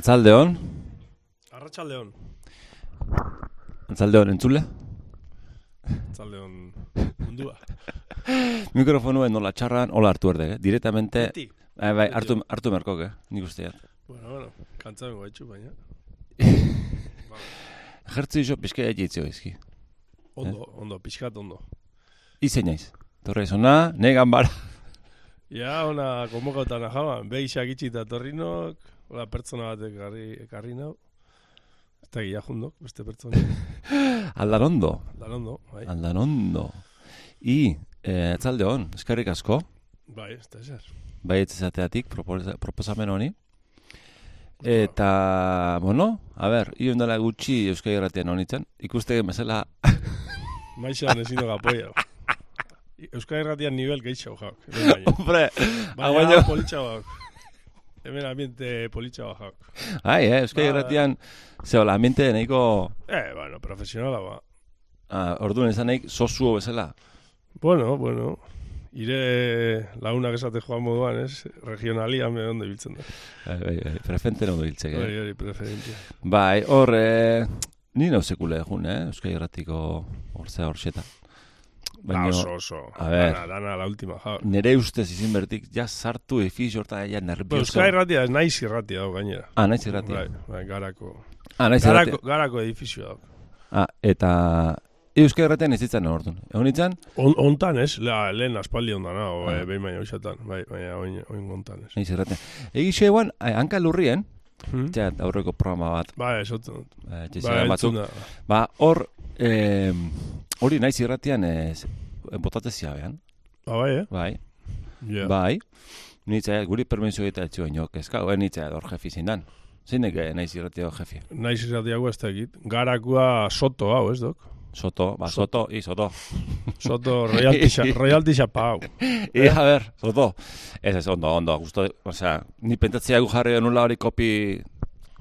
Atzaldeon, Arratxaldeon. atzaldeon entzule. Atzaldeon mundua. Mikrofonuen nola txarran, hola hartu erde, eh? Directamente, Beti. eh, bai, hartu, hartu merkok, eh? Nik usteat. Bueno, bueno, kantzaben gaitxu, baina. Jertzi iso pizke egitzio izki. Ondo, ondo, pixkat ondo. Izen naiz. Torre izona, negan bara. Ja, ona konbokautan ahaban, behisak itxita torrinok, hola pertsona batek ekarri, ekarri nau. Eta gila jundok, beste pertsona. Aldan ondo, Dan ondo, bai. aldan ondo. I, eh, atzaldeon, eskerrik asko, Bai, ez da ezer. bai etzezateatik proposa- proposamen honi. Eta, bueno, a ber, ion dela gutxi Euskal Irratian honitzen, ikustegen bezala, Maixan ezin dugu apoia. Euskal Herratian nivel gehiago jauk. hombre, Baina baino- politxa bauk. Hemen ambiente politxa jauk. ai, eh, Euskal Ba, Irratian, zeo, la ambiente nahiko, Eh, bueno, profesionala ba. ah, orduan izan nahi, sosuo bezala. Bueno, bueno, ire lagunak esate joan moduan, ez? Regionalian me ondo ibiltzen da. Bai, bai, bai, preferente no biltzek, Hori, eh? hori, preferentzia. Bai, hor, eh, ni nau sekule egun, eh? Euskal Irratiko horzea horxeta. Ba, Baina, oso, oso. a ver. Dana, dana, la última, ja. nere ustez izin bertik, ja sartu edifizio horta, ja nervioso. Euskal Herratia, ez naiz irratia dago gainera. Ah, naiz irratia. Bai, bai, garako. Ah, naiz Garako, irratia. garako edifizio dago. Ah, eta Euskal Irratian ez ditzen orduan. Egon nintzen, On, ontan, ez? La, lehen aspaldi ondan, hau, Ah. ah. behin baina hoxatan. Bai, baina oin, oin ontan, ez? naiz irratian. Egixe eguan, eh, hanka lurrien, Hmm? ja, aurreko programa bat, Bai, esotzen dut. eh, Bai, ba, hor, eh, hori naiz irratian, eh, botatze ziabean, Ba, bai, eh? bai, Ja. bai, nitzea, guri permiso eta etxio inok, ezka, bai, nitzea hor jefi zindan. Zeinek eh, naiz irratio jefi? Naiz irratiago ez da egit. Garakoa soto, hau, ez dok? Soto, ba, soto, i, soto. Soto royalty, royalty xapa, hau. I, a ber, soto. Ez, ez, ondo, ondo, gusto, osea, ni pentatzea gu jarri nula hori kopi,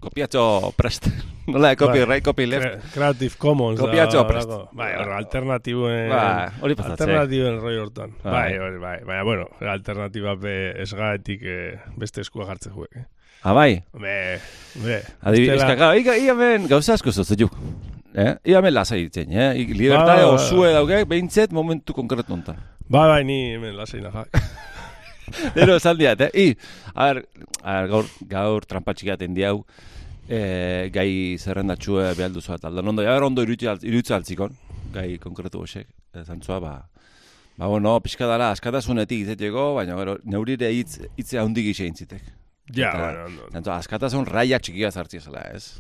kopiatxo prest. Nola, copyright, Bai. copy left. Cre- Creative Commons. Kopiatxo prest. Bai, hor, alternatiboen... Ba, hori pasatzea. Alternatiboen roi hortan. Bai. Bai, hori, bai. Baina, bueno, alternatiba be esgaetik eh, beste eskua jartzen juek. Eh? Ah, bai, Be, be. adibidez, bestela- kaka, iga, ia men, gauza asko zotzeu. Eh? Ia men lasa ditzen, eh? Libertade Ba, ba, ba. osue dauke, behintzet momentu konkretu hontan. Bai, bai, ni hemen laseina jak. Ero esan diat, eh? I, a ber, gaur, gaur trampatxik aten diau, eh, gai zerrendatxue behal duzu bat aldan ondo, ja, ber, ondo irutzi alt- irutzi altzikon, gai konkretu hosek, zantzua, ba, ba, bueno, pixka dara, askatasunetik izeteko, baina, gero, neurire hitz, hitze handi gixe intzitek. Ja, Eta- bueno, ondo. Zantzua, askatasun raia txikia zartzi zela, ez?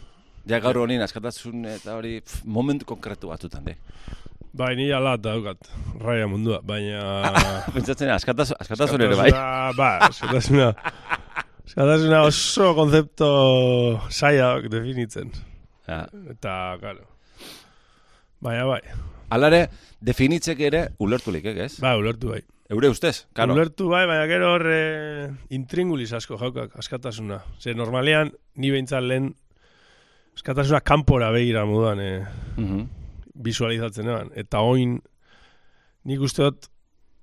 Ja, gaur honin, askatasun eta hori, pff, momentu konkretu batzutan, de. Bai, ni ala daukat, raia mundua, baina... Pentsatzen, askatasun, askatasun ere, bai. Askatasuna, Ba, askatasuna... Askatasuna oso konzepto saiak definitzen. Ja. Eta, claro. Baina, bai. Alare, definitzek ere ulertulik, eh, ez? Ba, ulertu bai. Eure ustez, karo. Ulertu bai, baina gero hor eh, intringuliz asko jaukak, askatasuna. Ze normalean, ni behintzat lehen askatasuna kanpora begira moduan eh, Mhm. Visualizatzen eban. Eta oin, nik uste dut,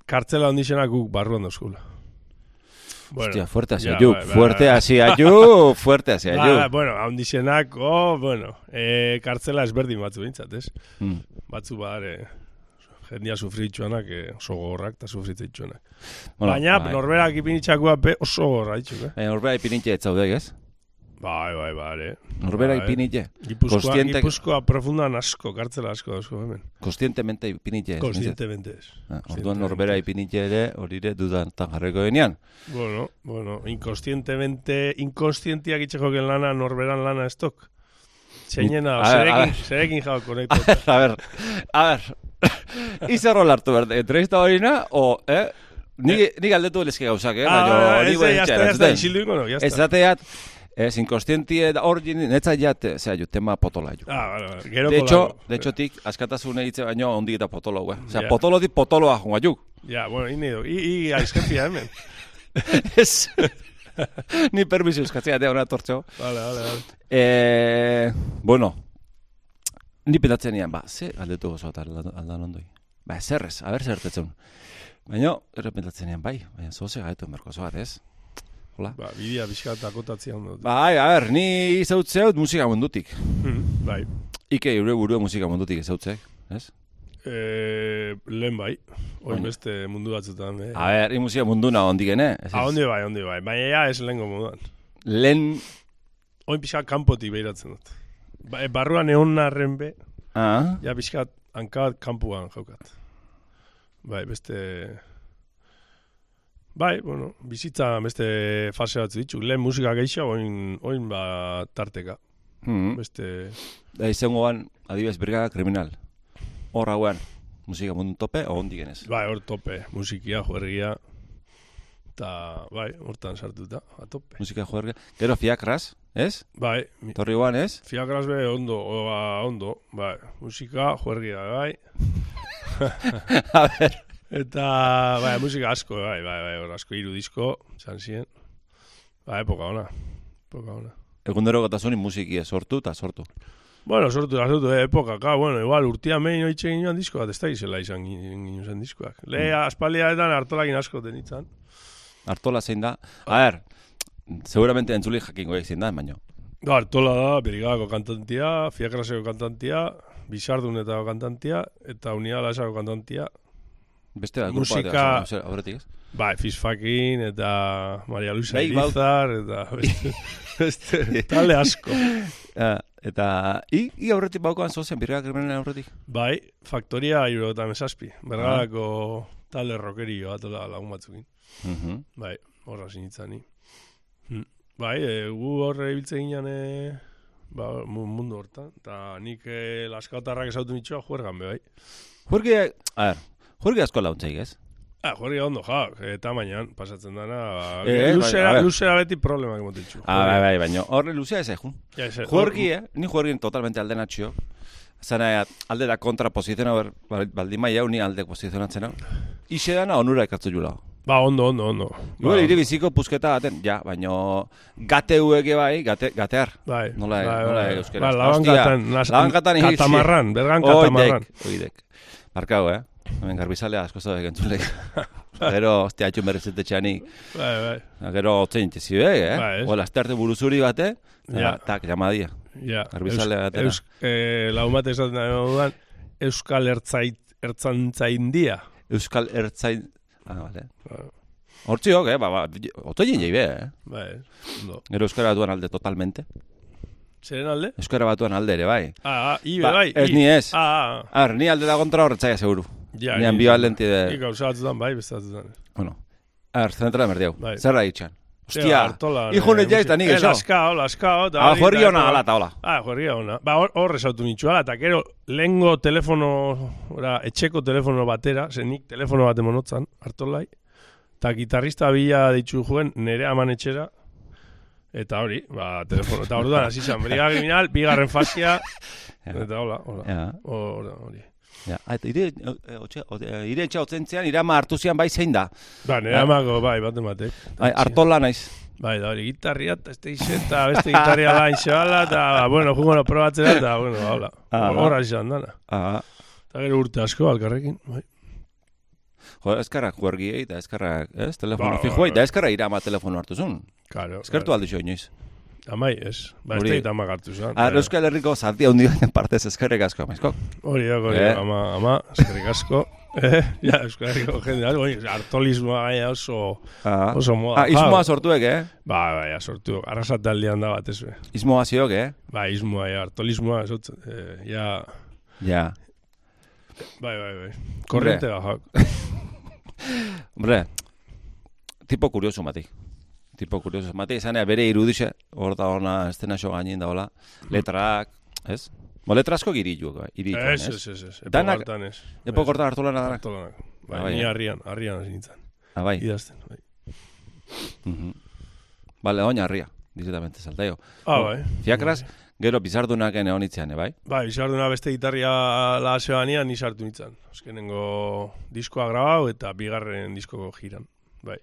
kartzela ondixenak guk barruan dauzkula. Bueno, Hostia, fuerte hacia ja, you, bai, bai, fuerte bai. hacia you, fuerte hacia Ba, you. bueno, ondixenak, oh, bueno, eh, kartzela ezberdin batzu behintzat, ez? Mm. Batzu badare, jendia sufritxuanak, eh, oso gogorrak eta sufritzitxuanak. Bueno, Baina, bai. norberak ipinitxakua oso gogorra ditxuk, eh? Baina norbera ipinitxe ez zaude, ez? Bai, bai, bai, Norbera Bai. ipinitxe. Gipuzkoa, Kostiente- Gipuzkoa profundan asko, kartzela asko dauzko hemen. Kostientemente ez. mintzat. Ah, Orduan norbera ipinitxe ere, horire dudantan jarriko denean. Bueno, bueno, inkonstientemente, inkonstientiak itxekoken lana, norberan lana ez tok. Zeinena, A ver, a zerekin, jau konektu. a ver, a ver. Izer rol hartu berde, entrevista horina, o, eh? Ni, ni galdetu lezke gauzak, eh? Ah, ah, hori ez da, bai ya está, etxean, ya ez está, da. isildu ingo, no, ya Ez está. zateat, ez inkostientie da hor jini, netza jat, zera, ju, tema potola ju. Ah, vale, vale, gero De hecho, de hecho, tik, askatasune hitze baino ondik eta potolo, eh? Osea, Ja. potolo di potoloa jonga juk. Ja, bueno, ini do, i, i aizkefia hemen. Ez. Ni permiso eskatzea da ona tortxo. Vale, vale, vale. Eh, bueno, ni pendatzen nian, ba, ze galdetu gozo eta aldan, ondoi. Ba, zerrez, aber zertetzen. Baina, ero pendatzen nian, bai, baina zoze gaitu merko zoat, ez? Hola. Ba, bidea pixka takotatzea ondo. Bai, a ber, ni izautzeut musika mundutik. Hmm, bai. Ike, eure burua musika mundutik izautzek, ez? E, lehen bai. Oin Baina- beste mundu batzutan. Eh? A ber, musika munduna ondigene. Ez, Ah, ez. ondi bai, ondi bai. Baina ja ez lehenko moduan. Lehen, Oin pixka kanpotik behiratzen dut. Ba, e, barruan egon narren be, ah, ja pixka hanka bat kanpuan jaukat. Bai, beste... Bai, bueno, bizitza beste fase batzu ditu. Lehen musika geisha, oin, oin ba tarteka. hmm. Beste... da izango ban, adibes, brigada kriminal. Hor hauan, musika mundu tope, o ondigenez. Bai, hor tope, musikia, juergia, eta, bai, hortan sartuta, a tope. Musika joerga. Gero fiakras, ez? Bai, mi- Torri guan, ez? fiakras be ondo, oa, ondo, bai, musika, juergia, bai, A ber, eta, bai, musika asko, bai, bai, bai, asko hiru disko, zan ziren, bai, epoka ona, epoka ona. egundero gotasunin musiki sortu eta sortu. Bueno, sortu, sortu, eh, epoka, ka, bueno, igual, urtia mehin oitxe ginoan disko bat, ez da izela izan ginen zen diskoak. Le, Mm. aspaldiaetan hartolakin asko denitzan. Artola zein da. A ber, seguramente entzuli jakingo zein da, baino. Da, Artola da, Berigako kantantia, Fiakraseko kantantia, Bizardunetako kantantia, eta Unialasako kantantia. Beste bat, Musika- bat, aurretik ez? Bai, Fisfakin, eta Maria Luisa Bai, bau- eta beste, beste talde asko. Ja, eta, i, i aurretik baukoan zozen, birga kriminalen aurretik. Bai, Faktoria Iro eta Mesazpi, Bergarako talde rokerio atola lagun batzukin. Mhm. Bai, horra sinitzen ni. Hm. Bai, e, gu horre ibiltzen ginen e, ba, mu- mundu hortan, eta nik e, laskautarrak esautu nitxoa juergan be, bai. Jurgi, a ber, jurgi asko launtzeik, ez? Ah, jorri ondo, ja, eta mainan, pasatzen dana, ba, Eh, luzera, bai, luzera beti problemak emoten txu. Ah, bai, bai, baina horre luzea ez egun. Ja, Jurgi, eh? Ni jurgi totalmente alde natxio. Zana, alde da kontra posiziona, ber, baldin maia, ni alde posizionatzen hau. Ixe dana onura ekartzu jula. Ba, ondo, ondo, ondo. Ba. Ba, Iri biziko pusketa baten, ja, baino gate ueke bai, gate, gatear. bai, Nola- bai, nola bai. euskeraz? Ba, labankatan, nas- labankatan iri- katamarran, bergan katamarran. Oidek, oidek. Markau, eh? Hemen garbizalea asko zaudek entzulek. Gero, ostia, atxun berrezetetxeanik. Bai, bai, Gero, otzen intezi eh? Bai, ez. Ola, astarte buruzuri bate, Ja. tak, llamadia. ja. Garbizale Eus- batera. Eus, eh, laumate esaten da moduan, Euskal Ertzait, Ertzantzaindia. Euskal Ertzain... Ah, vale. Ba, Hortziok, eh? Ba, ba, otoien jaibe, eh? Bai, ondo. Gero Euskara batuan alde totalmente. Zeren alde? Euskara batuan alde ere, bai. Ah, ah, ibe, Ba, bai. ez ni ez. Ah, ah. Ar, ni alde da kontra horretzaia seguru. Ja, Ni ambivalenti de... Nik gauza batzutan, bai, batzutan. Bueno, ar, zentra merdiau. Bai. Zer da itxan? Ostia, hijo ne jaiz da nik Eh, eso. laskao, laskao. eta Ah, jorri eta- hona ala, eta hola. Ah, jorri ona. Ba, hor, hor esautu nitxuala, eta gero, lehengo telefono, ora, etxeko telefono batera, zen nik telefono bat emonotzan, hartolai, eta gitarrista bila ditzu juen nere aman etxera, eta hori, ba, telefono, eta orduan, hasi zan, briga kriminal, bigarren fasia, Ja. eta hola, hola, Ja, hori, hori. Ja. Ah, Eta ire, eh, otxe- eh, ire etxa otzentzean, irama hartu zian bai zein da. Ba, nire Ja. amako, bai, bat ematek. Bai, hartola naiz. Bai, da hori, gitarria, eta este izeta, beste gitarria da inxabala, eta, ba, bueno, jungo probatzera, eta, bueno, hola, Ah, horra izan dana. Ah, Eta gero urte asko, alkarrekin, bai. jo, eskarra juergiei, eta eskarra, ez, telefono Ba, fijuei, ba, da eskarra irama telefono hartu zun. Claro, Eskertu aldi xo inoiz. Amai, ez. Ba, ez da amak hartu zan. Ah, Euskal Herriko zati handi baten partez eskerrek asko, amezko. Hori da, Eh. ama, ama, eskerrik asko. Eh, ja, Euskal Herriko jende, hori, artolismoa gaina oso, Ah, oso moda. ah ismoa sortuek, eh? Ba, bai, sortu, arrasate aldean da bat, ez be. Ismoa ziok, eh? Ba, ismoa, ja, artolismoa, ez eh, ja, Ja. bai, bai, bai. Korrente da, jak. Hombre, tipo kurioso mati. Tipo kurioso mati. Izanea bere irudixe, hor da ona estena xo gainin da hola. Letrak, ez? Bo, letra asko giritu, bai, iritu, Ez, ez? ez, ez, ez. Epo Danak- hartan ez. Epo korta hartu lan adanak. Hartolanak. Bai, Ah, bai, ni eh. harrian, harrian hasi nintzen. Ah, bai. Idazten, bai. Mhm. Vale, oina harria, directamente saltaio. Ah, bai. Fiakras, gero bizardunak egon itzean, eh, bai? Bai, izarduna beste gitarria la sebania ni sartu nintzen. Azkenengo diskoa grabau eta bigarren diskoko jiran. Bai.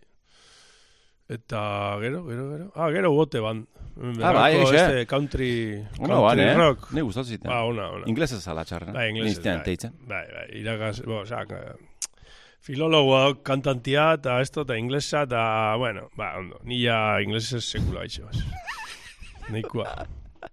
Eta gero, gero, gero. Ah, gero bote ban. Ah, bai, egixe. este country, country ban, eh? rock. Ni gustatu ziten. Ba, ona, ona. Inglesez ala txarren. Bai, inglesez, Niztean teitzen. Bai, bai, irakas, bo, osea, ka- filologoa kantantia, eta esto, eta inglesa, eta, bueno, ba, ondo, nila inglesez sekula gaitxo. Neikoa.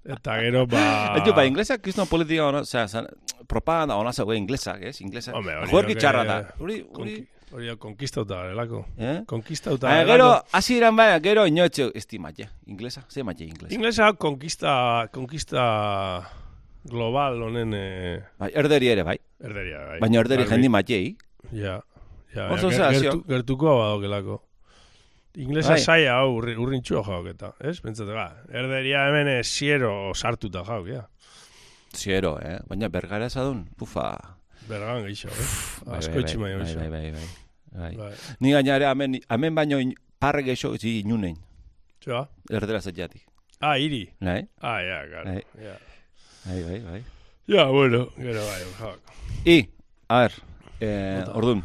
Eta gero, ba... Eto, ba, inglesak kriston politika, osea, zan, propaganda ona zegoen inglesak, ez? Inglesak. Hombre, hori Juerki txarra da. Hori, hori... Hori da, konkistauta garelako. Eh? Konkistauta garelako. gero, hasi iran bai, gero inoetxe, ez di matxe, inglesa, ze matxe inglesa. Inglesa konkista, konkista global honen eh, Bai, erderi ere, bai. erderia. Bai. Baina erderi jendi matxei. Ja, ja, Oso ja, gertu, gertuko badokelako. Inglesa Bai. saia hau urri, urrintxua jauk eta, ez? Pentsate, ba, erderia hemen siero sartuta jauk, ja. Ziero, eh? Baina bergara esadun, ufa. Bergan gehiago, eh? Bai, Asko bai, bai, bai, iso. bai, bai, bai, bai. Bai. Ni gainare, hemen, hemen baino in- parre geixo, zi inunen, Txoa? erdera zetiatik. Ah, iri. Nahi? Ah, ja, claro. Bai. Ja. Bai, bai, bai. Ja, bueno, gero bai, jauk. I, a ber, eh, orduan,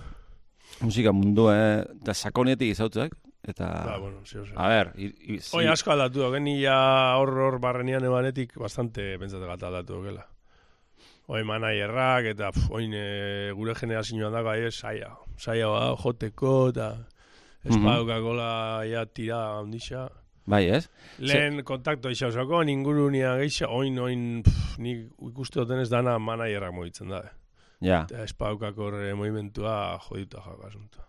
musika mundu, eh, da sakonetik izautzak, eta, Ba, bueno, zio, zio. a ber, i, i, zi- Oin asko aldatu dok, ni ja hor hor barrenian emanetik bastante pentsate gata aldatu dokela. Oin manaierrak eta pf, oin e, gure generazioan dago ahi saia. Saia ba, joteko eta espadukakola ja tira handixa. bai, ez? Lehen kontakto isa osako, ningurunia geixa, oin, oin, pf, nik ikuste duten ez dana manaierrak mogitzen da. Ja, Eta espadukako movimentua jodituta jaka asuntua.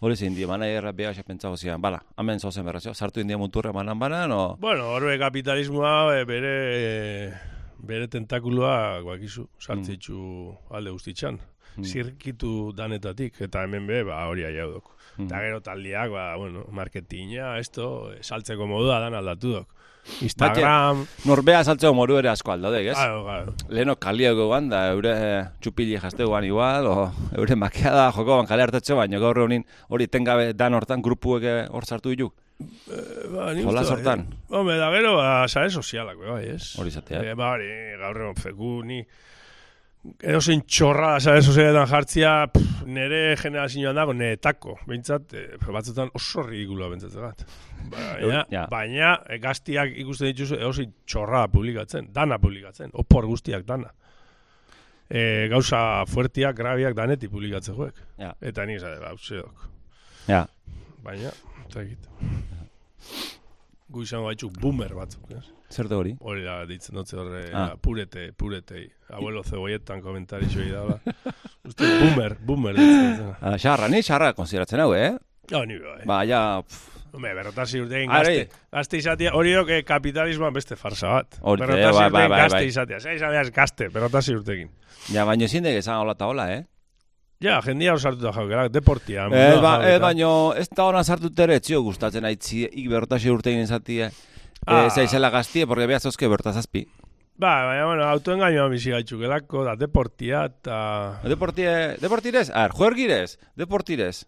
hori zein die, mana erra beha xe pentsago zian, bala, hemen zozen berrazio, sartu india muturra manan banan, o... Bueno, horbe kapitalismoa bere bere tentakulua guakizu sartzitzu alde guztitxan. Mm. Zirkitu danetatik, eta hemen be, ba, hori aiaudok. Mm. Eta gero taldiak, ba, bueno, marketinga, esto, saltzeko modua dan aldatu dok. Instagram, Norbea saltzeo moru ere asko aldaude, ez? claro, claro. Leheno kaliago guan, da eure txupili jasteuan igual, o eure makeada joko ban kale hartatxo, baina gaur honin hori tengabe dan hortan grupuek eh, hor sartu ditu. Ba, ni Jolas uste, hortan. eh. Hombre, da gero, ba, sare sozialak, bai, ez? Hori izatea. E, ba, hori, gaur egon feku, ni... Edo zein txorra, sare sozialetan jartzia, pff, nere generazioan dago, netako, behintzat, e, batzutan oso ridikuloa bentsatzen bat. Baina, Ja. baina e, gaztiak ikusten dituzu, edo zein txorra publikatzen, dana publikatzen, opor guztiak dana. E, gauza fuertiak, grabiak danetik publikatzen joek. Ja. Eta nik zade, ba. Ja. Baina, eta egit. Gu izango baitzu boomer batzuk, ez? Zer da hori? Hori da, ditzen dutze horre, Ah. ah. purete, puretei. Abuelo cebolletan komentari xoi da. Uste, boomer, boomer ditzen. Ah, xarra, ni xarra konsideratzen hau, eh? Ja, ni bai. Ba, ja, Hombre, berrotasi urtein Are. gazte. Gazte izatea, hori dok eh, kapitalismoan beste farsa bat. Hori, berrotasi bai, bai, urtein bai, gazte bai. izatea. Zai izateaz gazte, berrotasi urtekin. ja, baino ezin dek esan hola eta hola, eh? Ja, jendia osartuta jaukerak, deportia. Ez, mundua ba, ez jauketa. baino, ez da hona sartu ere etzio gustatzen aitzi, ik bertasi urtein izatie. Ah. Eh, zaizela gaztie, porque behazozke bertazazpi. Ba, baina, bueno, autoengainoan bizi gaitxukelako, da deportia, eta... Deportie, deportirez? A ver, juergirez, deportirez.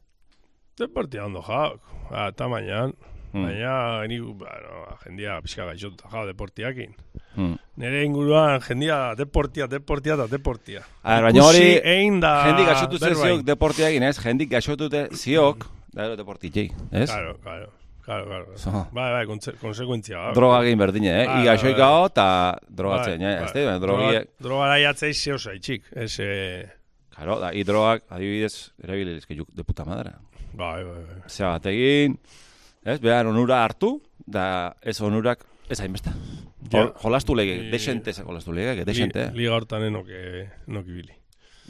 Deportia ondo jauk, ba, tamainan. Hmm. Baina, ni, bueno, jendia pixka gaixotuta jau deportiakin. Hmm. Nere inguruan jendia deportia, deportia eta deportia. A ver, baina hori, jendik berba ziok egin. deportia egin, ez? Jendik gaxotute ziok, da gero deportitei, ez? Claro, claro. Claro, claro. So. Bai, bai, konse konsekuentzia. Bai. Droga egin berdine, eh? Bai, I gaxoik bai, hau eta drogatzen, eh? Ez da, drogi... Droga, droga daiatzei zeo zaitxik. Ez, eh, Claro, da, i drogak, adibidez, erabilizke juk de puta madre. bai, bai, bai. Zea bat egin, ez? Behar onura hartu, da ez onurak, ez hainbesta. Ja. Jolastu lege, I- desente, ze jolastu lege, desente. Li, liga hortan enoke, enoki bili.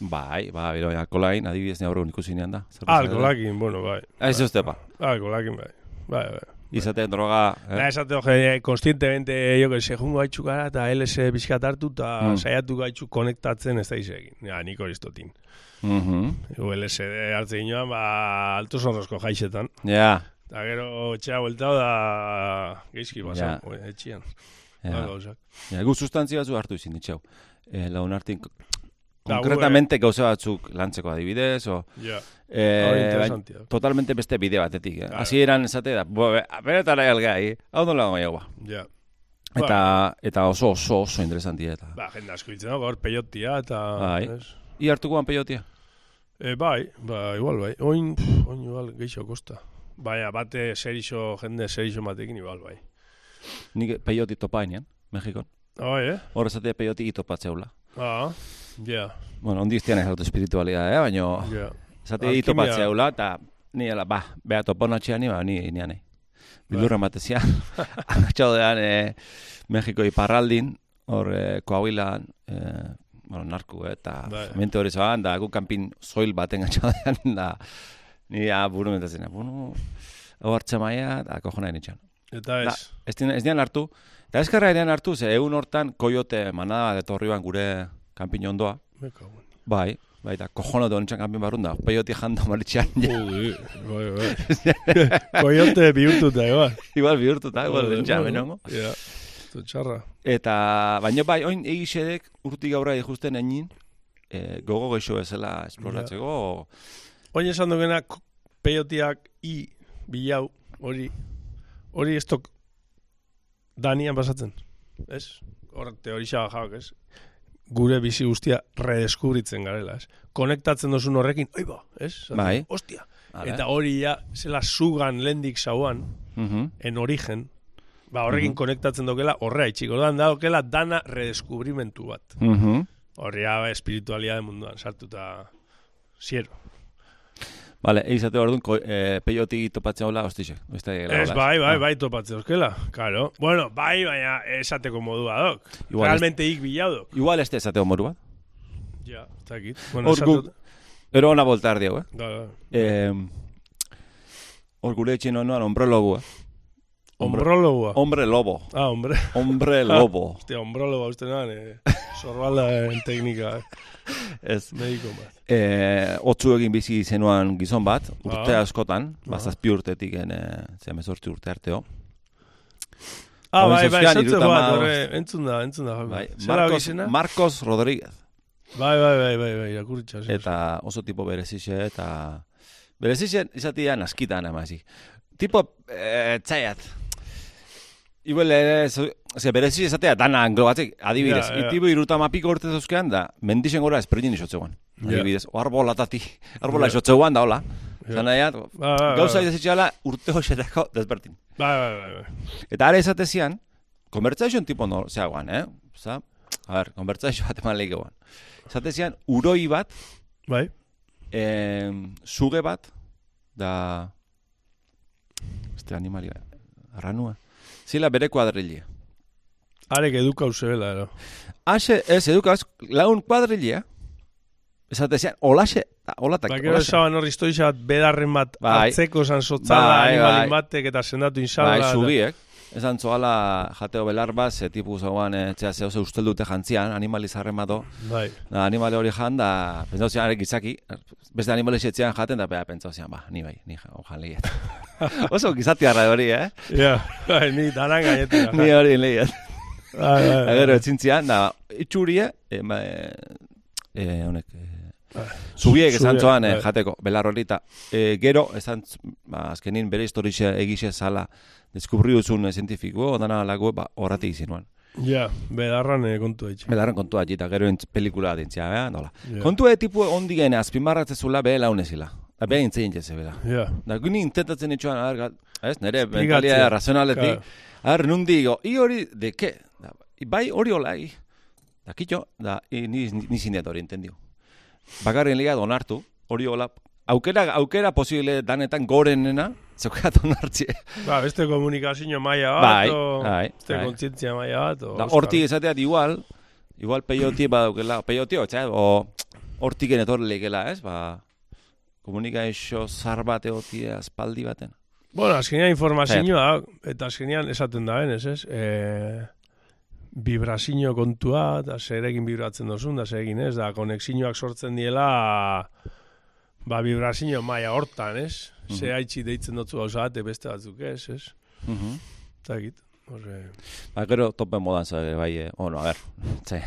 Bai, bai, bero, alkolain, adibidez, ne aurregun ikusi nean da. Alkolakin, bueno, bai. Ez uste, pa. Alkolakin, bai. Bai, bai. Izaten droga, Da, eh? esate hoge, konstientemente, jo, que sejungo gaitxu gara, eta LS bizkat hartu, eta Mm. saiatu gaitxu konektatzen ez da izekin. Ja, nik hori istotin. Mhm. Gu LSD hartzen ginoan, ba, alto sonrosko jaixetan. Ja, Eta gero etxea bueltau da geizki basan, Ja. etxian. ja. Gauzak. Ja, gu sustantzia batzu hartu izin ditxau. Eh, laun hartin, Da, gu, konkretamente gauza batzuk lantzeko adibidez, o... Ja, Eh, bain- interesantia. totalmente beste bide batetik, eh? Claro. Hasieran esate da, bo, be- beretara elgai, hau nola gaiagoa. Ja. Eta, eta oso, oso, oso interesantia eta. Ba, jende asko hitzen dago, hor peiotia, eta... Bai. I hartuko peiotia. E, bai, ba, igual, bai. Oin, oin igual, geixo kosta. Baina, bate serixo, jende serixo batekin igual, bai. Nik peioti topainean, Mexikon. Bai, eh? Hor esate peioti itopatzeula. Ah, ja, Bueno, ondi iztian ez auto espiritualia, eh? Baina, ja. Zate Alkimia. itopatzea eula, eta ni ela, ba, beha toponatxea ni, ba, ni, ni ane. Bildurra matezia. Atxaudean, e, Mexiko iparraldin, hor e, Koahuilan, e, bueno, narku eta Bai. mente hori zoan, da gu kanpin zoil baten atxaudean, da ni ja buru mentatzen, bueno, hau hartze maia, da kojona nitxan. Eta Da, ez. ez, dien, ez dian hartu, eta eskarra dian hartu, ze egun hortan koiote manada etorri ban gure kanpin ondoa, bai, bai, da kojono da honetxan kanpin barrun da, peioti janda maritxan, Ui, bai, bai. Koyote bihurtuta, igual. igual bihurtuta, igual Joder, lentsa, bueno. benongo. Ja, zu txarra. Eta, baina bai, oin egixedek urtik aurra ikusten egin, e, gogo geixo bezala esploratzeko, Oin esan dugena, k- peiotiak i bilau, hori, hori ez tok danian pasatzen. Ez? Hor teorisa jaok, ez? Gure bizi guztia redeskubritzen garela, ez? Konektatzen dozun horrekin, oi ba, ez? Bai. Ostia. Eta hori ja, zela zugan lendik zauan, Mhm. en origen, ba, horrekin Mhm. konektatzen dokela, horrea itxiko. Ordan da, dokela dana redeskubrimentu bat. Mhm. Horria espiritualidade munduan, sartuta ziero. Vale, egizate hor duen, e, peioti topatzea hola, gela, Ez, hola, bai, bai, Ah, bai, topatzen euskela, claro. Bueno, bai, baina esateko modua dok. Igual Realmente ik bilau dok. Igual este esateo moru bat. Ja, ez dakit. Bueno, Hor gu-. Ero ona voltar diau, eh? Da, da. Eh, hor gure etxin honoan, hombre lobo, eh? Ombrologoa. Hombre lobo. Ah, hombre. Hombre lobo. Hostia, ombrologoa uste nan, eh. Sorbalda teknika, eh. Ez. Mediko bat. Eh, otzu egin bizi zenuan gizon bat, urte Ah. askotan, Ah. bazazpi urtetik, eh, zemezortzi urte arteo. Ah, bai, bai, hirurogeita bat, horre, entzun da, entzun da. Bai, Marcos? Marcos Rodríguez. Bai, bai, bai, bai, bai, irakurritxa. zer. Eta oso tipo berezixe, eta... Berezixe izatia naskitan amazi. Tipo, eh, txaiat. Igual, eh, zo- ze berezixe izatea dana englobatzek, adibidez. Ja, ja. Itibu iruta mapiko urte zauzkean da, mendixen gora esperdin isotzeguan. Adibidez, o arbolatati, arbola Ja. isotzeguan da, hola. Ja. Zana ja, Bai, bai, gauza izatxeala urte hoxetako desbertin. Bai, bai, bai, bai. Eta are esatezian, conversation tipo no, zeagoan, eh? Oza, a ver, conversation bat eman lehikegoan. Esatezian, uroi bat, Bai, eh, suge bat, da... Este animalia, arranua. Zila bere kuadrilia. arek eduka uzebela, ero. Haxe, ez, edukaz, laun kuadrilia, esatezian, olaxe, da, olatak, Ba, gero olaxe. esaban hori stoiza bat, bedarren bat, Bai. atzeko zan sotzala, Bai, animalin bai. batek eta sendatu insala. Bai, eta- subiek. Esan zoala jateo belar bat, ze tipu zauan, eh, txea zehose ustel dute jantzian, animalizarren bato. Bai, Da, animale hori jan, da, pentsau zian, arek gizaki, beste animale setzean jaten, da, bea, pentsau ba, ni bai, ni ja, ojan lehiet. Oso gizati arra hori, eh? ja, bai, ni danan gainetik. Ni hori lehiet. Bai, bai, Da, gero, etzintzian, da, itxurie, e, ba, e, e, honek, e, zubiek esan zoan, e, bai. jateko, belar hori, eta e, gero, esan, ba, azkenin bere historixe egixe zala, deskubri duzun e, zientifiko, odana lagu, ba, horratik izinuan. Ja, bedarran eh, kontu haitxe. Belarren kontua eta gero entz, pelikula dintzia, eh, nola. Ja. Kontua de tipu ondigen azpimarratzezula behe launezila. Da behe intzein jezebela. Ja, Da guni intentatzen itxuan, a ver, ez, nire mentalia razionaletik, Claro. a ver, nundi i hori, de ke? Da, bai hori hola, i, da kitxo, da, ni, ni, ni hori entendio. Bakarren liga donartu, hori hola, aukera, aukera posible danetan gorenena, zeukat onartzie. ba, beste komunikazio maila bat, Bai, o, bai, beste bai. kontzientzia maila bat, o, Da, Oscar. hortik esateat igual, igual peioti badaukela, peioti hotza, eh? o hortik enetor leikela, ez? Ba, komunikazio zar bat aspaldi baten. Bueno, azkenean informazioa, eta azkenean esaten da, benez, ez? E, vibrazio kontua, eta zerekin vibratzen dozun, da zerekin, ez? Da, konexioak sortzen diela, ba, vibrazio maila hortan, ez? Mhm. Ze haitxi deitzen dutzu gauza bat, beste batzuk ez, ez? Mhm. Eta egit, horre, Ba, gero tope modan zabe, bai, eh, bueno, a ver, txe,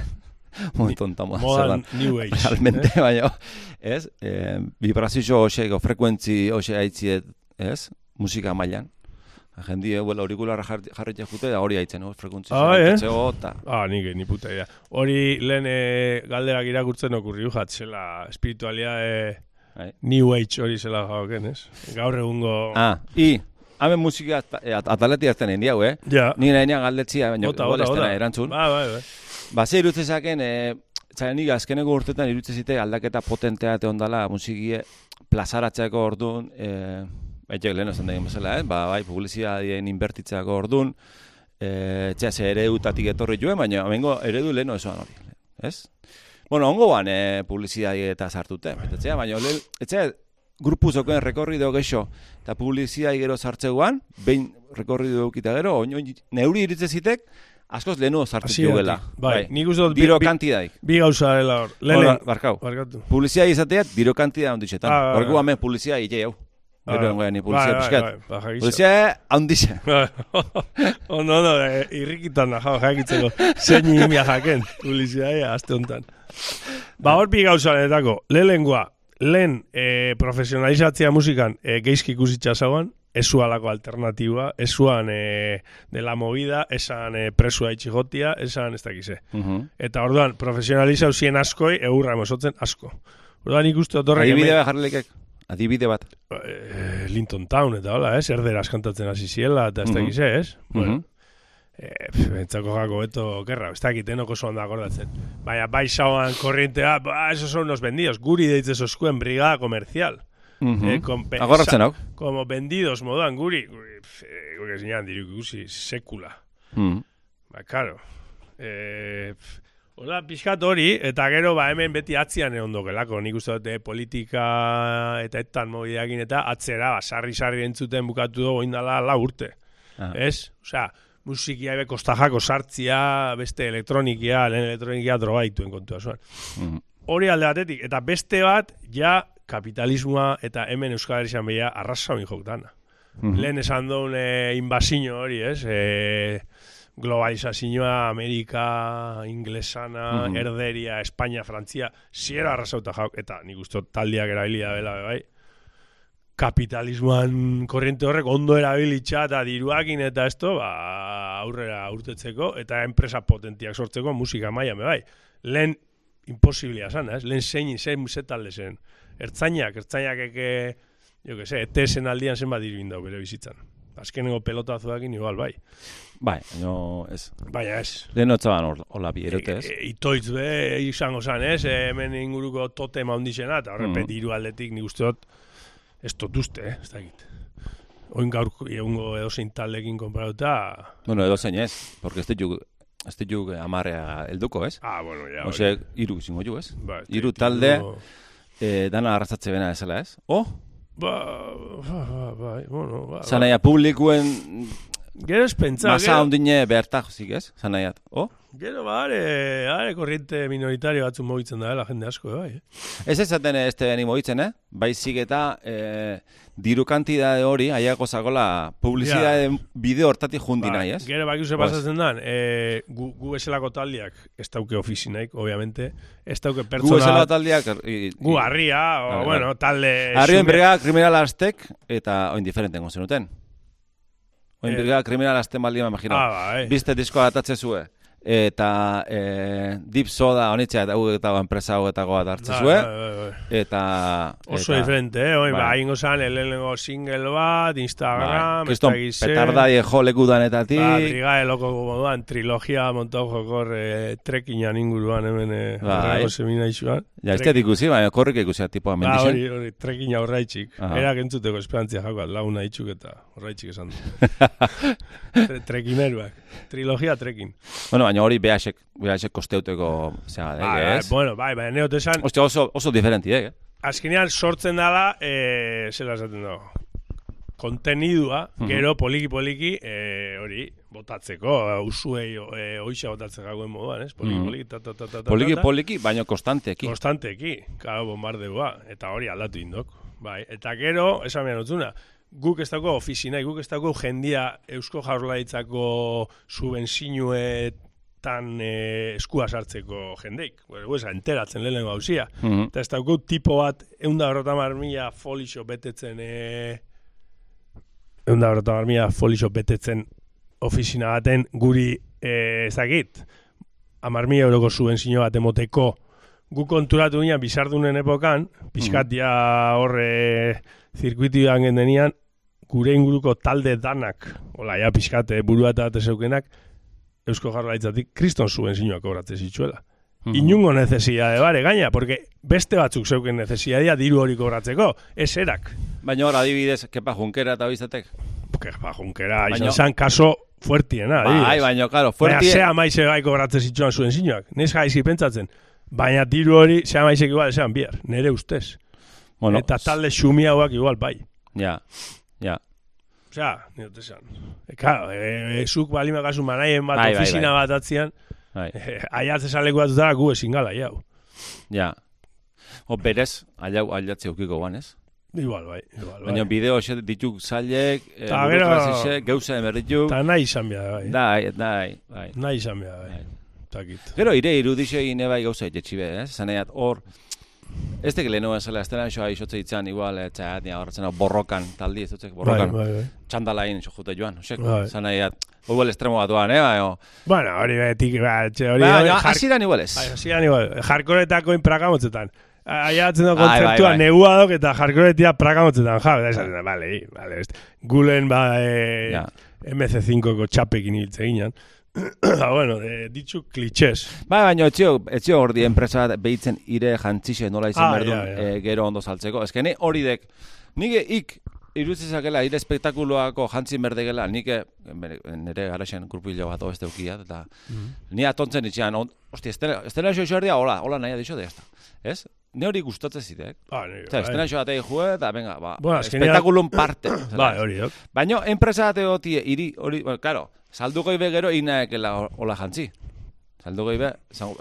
momentu onta modan modan new age. Realmente, eh? baina, ez? Eh, vibrazio hoxe, frekuentzi hoxe haitziet, ez? Musika mailan. Jendi, eh, aurikularra jarri jarri jute, da hori haitzen, no? frekuentzi Ah, bai, eh? eta... Ah, nik, ni puta idea. Hori lehen e, galderak irakurtzen okurri jat, zela espiritualidade Bai. new age hori zela jauken, ez? Gaur egungo... Ah, i, hamen musika at- eh, at- ataleti azten egin diau, eh? ja. Ni nahi galdetzia, baina Bota, erantzun. Ba, bai, bai. Ba, ze irutze zaken, e, zara nik azkeneko urtetan irutze zite aldaketa potentea te ondala musikie plazaratzeko orduan, e, Baitek lehen esan egin bezala, eh? ba, bai, publizidadien inbertitzeako orduan, e, etxea ze eredutatik etorri joen, baina amengo eredu lehen esan hori, ez? Bueno, ongo ban e, publizidadi eta sartute, betetzea, baina lehen, etxea, grupu zokoen rekorrido geixo, eta publizidadi gero sartzeuan, behin rekorrido eukita gero, oin, neuri iritze zitek, askoz lehenu sartzen Hasieratik. jugela. Bai, nik uste dut Diro kantidaik. bi gauza dela hor. Lehen, barkau. barkatu. Publizidadi izateat, diro kantida ondixetan. Ah, bai, Horreko bai. hemen publizidadi ite hau. Gero Ah, nengoen ni bai, publizidadi bai, pixkat. bai, ba, jakitza. Publizidadi handixe. ondo, ondo, eh, irrikitan nahi jakitzeko. Zein imia jaken, publizitatea, azte honetan. Ba, hor bi gauza denetako. Lehenengoa, lehen eh, profesionalizatzea musikan eh, geizki ikusitza zauan, ez zualako alternatiba, ez zuan eh, de la movida, esan eh, presua itxigotia, esan ez dakize. Mhm. Eta orduan, profesionalizau zien askoi, eurra emosotzen asko. Orduan ikustu dut horrek Adibide hemen- bat jarrilekek. Adibide bat. eh, Linton Town eta hola, ez? Erderaz kantatzen hasi ziela eta ez Mhm. dakize, ez? Bueno, Mhm. eh, pf, entzako gako beto gerra, ez dakit, enoko zoan da akordatzen. Baina bai sauan korrientea, ba, esos son los vendidos, guri deitze soskuen brigada comercial. Mhm. Eh, con- pe- Agorratzen hau. Como vendidos moduan, guri, guri, pf, eh, guri zinean diruk ikusi, sekula. Mhm. Ba, karo. E, Ola, pixkat hori, eta gero, ba, hemen beti atzian egon dokelako. Nik uste dute politika eta etan mobideakin eta atzera, ba, sarri-sarri entzuten bukatu dugu indala la urte. Ah. Ez? Osea, musikia ebe kostajako sartzia, beste elektronikia, lehen elektronikia droga dituen kontua zuen. Mhm. Hori alde batetik, eta beste bat, ja, kapitalismoa eta hemen Euskal Herrian behia arrasa hori jokdana. Mhm. Lehen esan duen e, hori, ez? E, globalizazioa, Amerika, inglesana, Mhm. erderia, Espainia, Frantzia, ziera arrasauta jauk, eta nik uste taldiak erabilia dela, bai. Kapitalismoan korriente horrek ondo erabilitza eta diruakin eta esto, ba, aurrera urtetzeko, eta enpresa potentiak sortzeko musika maia, bai. Lehen imposiblia zan, ez? Lehen zein, zein zetalde zen. Ertzainak, ertzainak eke, jo que se, ETS-en aldian zenbat diru indau bere bizitzan. Azkenengo pelotazuakin igual, bai. Bai, no, ez. Baina ez. Lehen otzaban hor- hola bi erote ez. E, e, itoitz be, izango zan, ez? E, hemen inguruko totema ondixena, eta horre Mhm. peti hiru aldetik nik uste dut, ez dut uste, eh? ez dakit. Oin gaur egungo edozein taldekin konparatuta, Bueno, edo zein ez, porque ez ditu, ez ditu amarrea helduko ez. ah, bueno, ja, Ose, iru zingo ju ez. Ba, hiru te- talde- tipo- E, dana arrasatze bena ezela ez. Oh, Ba, ba, ba, bai, bueno, ba, ba. zanaia publikuen Gero ez pentsa, masa gero, ondine behartak zik ez, zanaiat. Oh, gero ba, are, korriente minoritario batzuk mugitzen da, la jende asko, eh, bai, eh? Ez ezaten ez tebeni moitzen, eh? Baizik eta e, diru kantidade hori, aiako zagola, publizidade bideo hortatik jundi Ba, nahi, ez? Gero baki ze Pues- pasatzen dan, e, gu, gu bezalako taldiak ez dauke ofizinaik, obviamente, ez dauke Gu pertsona... esela taldiak... i- i- gu harria, o, Vale, bueno, talde... Arrien xume- brega kriminal aztek eta oin diferenten gonzenuten. Oin Eh, brega kriminal azten baldien, imagino. Ah, bai. Biste diskoa atatze zue. Eta e, Deep Soda honitzea eta hau eta enpresa hau eta hartze Bai, zue. bai, bai. Eta... Oso eta, diferente, eh? Oin, ba, ingo zan, lehenengo single bat, Instagram, Bai, Kriston petardai jo lekudanetatik. Ba, brigae loko moduan, trilogia montau jokor e, trekinan inguruan hemen e, Bai. horrego semina isuan. Ja, ez ikusi, baina korrik ikusi tipoa Ba, mendixen. hori, hori, trekina horraitxik. Aha. Erak entzuteko esperantzia jakoat, laguna itxuk eta horraitxik esan du. Tre, trekineruak. Trilogia trekin. bueno, baina hori behasek, behasek kosteuteko, zera, bai, deke, ez? bueno, bai, bai, neot esan, Ostia, oso, oso diferenti, eh? azkenean sortzen dala, e, zela esaten dago, kontenidua, gero poliki-poliki, e, hori, botatzeko, usuei, e, oixa botatzen gagoen moduan, ez? Poliki-poliki, ta, ta, ta, ta, ta, Poliki, ta, poliki, baina konstanteki. Konstanteki, karo, bombardeua, eta hori aldatu indok. Bai, eta gero, esan behar utzuna, guk ez dago ofizina, guk ez dago jendia Eusko Jaurlaritzako subvenzinuetan e, eskua sartzeko jendeik. Bueno, gu esan, enteratzen lehenengo hauzia. Mhm. Eta ez dago tipo bat, eunda berrotamar mila folixo betetzen, e, eunda berrotamar mila folixo betetzen ofizina baten guri, e, ezagit, amar mila euroko subvenzio bat emoteko gu konturatu ginen bizardunen epokan, pizkat ja horre zirkuitioan gendenian, gure inguruko talde danak, hola, ja pizkat eh, burua eta ate zeukenak, Eusko Jarraitzatik kriston subvenzioak kobratzen zitzuela. Mhm. Inungo necesidade, bare, gaina, porque beste batzuk zeuken necesidadea diru hori kobratzeko, ez erak. Baina hor adibidez, kepa junkera eta bizatek. Ba, junkera, Baina- izan zan kaso fuertiena, Bai, baina, claro, Baina fuerti... zea maize gai kobratzen zituen zuen zinuak. Nez gaizki pentsatzen. Baina diru hori, zea maizek igual esan bihar, nere ustez. bueno, Eta talde xumi hauak igual bai. Ja, ja. Osea, nire esan. E, claro, e, e, zuk balima kasu manaien bat, Bai, bai, ofizina bai. bat atzian, Bai, e, aiatze saleku batutara gu ezin gala, jau. ja. O berez, aiau aiatze ukiko guan, ez? Igual bai, igual bai. Baina bideo xe dituk zailek, eh, Ta gero- gauza emerrituk. Eta nahi izan behar, bai. Dai, dai, bai. Nahi izan behar, bai. Bai. Takit. Gero ire irudixo egin bai gauza etxi be, ez? Zaneiat, hor, ez teke lehenu ezela, ez dena xoa isotze itzan, igual, txagat, nia horretzen hau, borrokan, taldi, ez dutzek, Bai, borrokan, bai, bai. txandalain jute joan, osek, Bai. zaneiat, igual estremo bat duan, eh, baina, Bueno, hori betik, ba, txe, hori... baina, jar- hasieran igual ez. Bai, hasian igual, jarkoretako inprakamotzetan. Aiatzen da Bai, bai, kontzeptua bai. negua dok eta jarkoretia prakamotzetan, ja, eta esaten da, vale, best. Gulen, ba, e, Ja. MC5ko txapekin hiltze ginen. Ba, bueno, e, ditzu klitxez. Bai, baina etxio, etxio hor di enpresa behitzen ire jantzixe nola izan Ah, behar duen, ja, ja. eh, gero ondo saltzeko. Ez que ne hori dek, nire ik irutzezakela, ire espektakuloako jantzin berdegela, nike nire garaxen grupillo bat oeste eta ni atontzen itxean, on, hosti, estela, estela xo dia, hola, hola nahi adixo de, ez? Ne hori gustatzen zidek. Ba, nire, Eta, estela xo batei jue, eta venga, ba, Bueno, espektakulun parte. Bai, hori dok. Baina, enpresa bate gotie, iri, hori, bueno, claro, salduko ibe gero inaekela hola jantzi. Salduko ibe,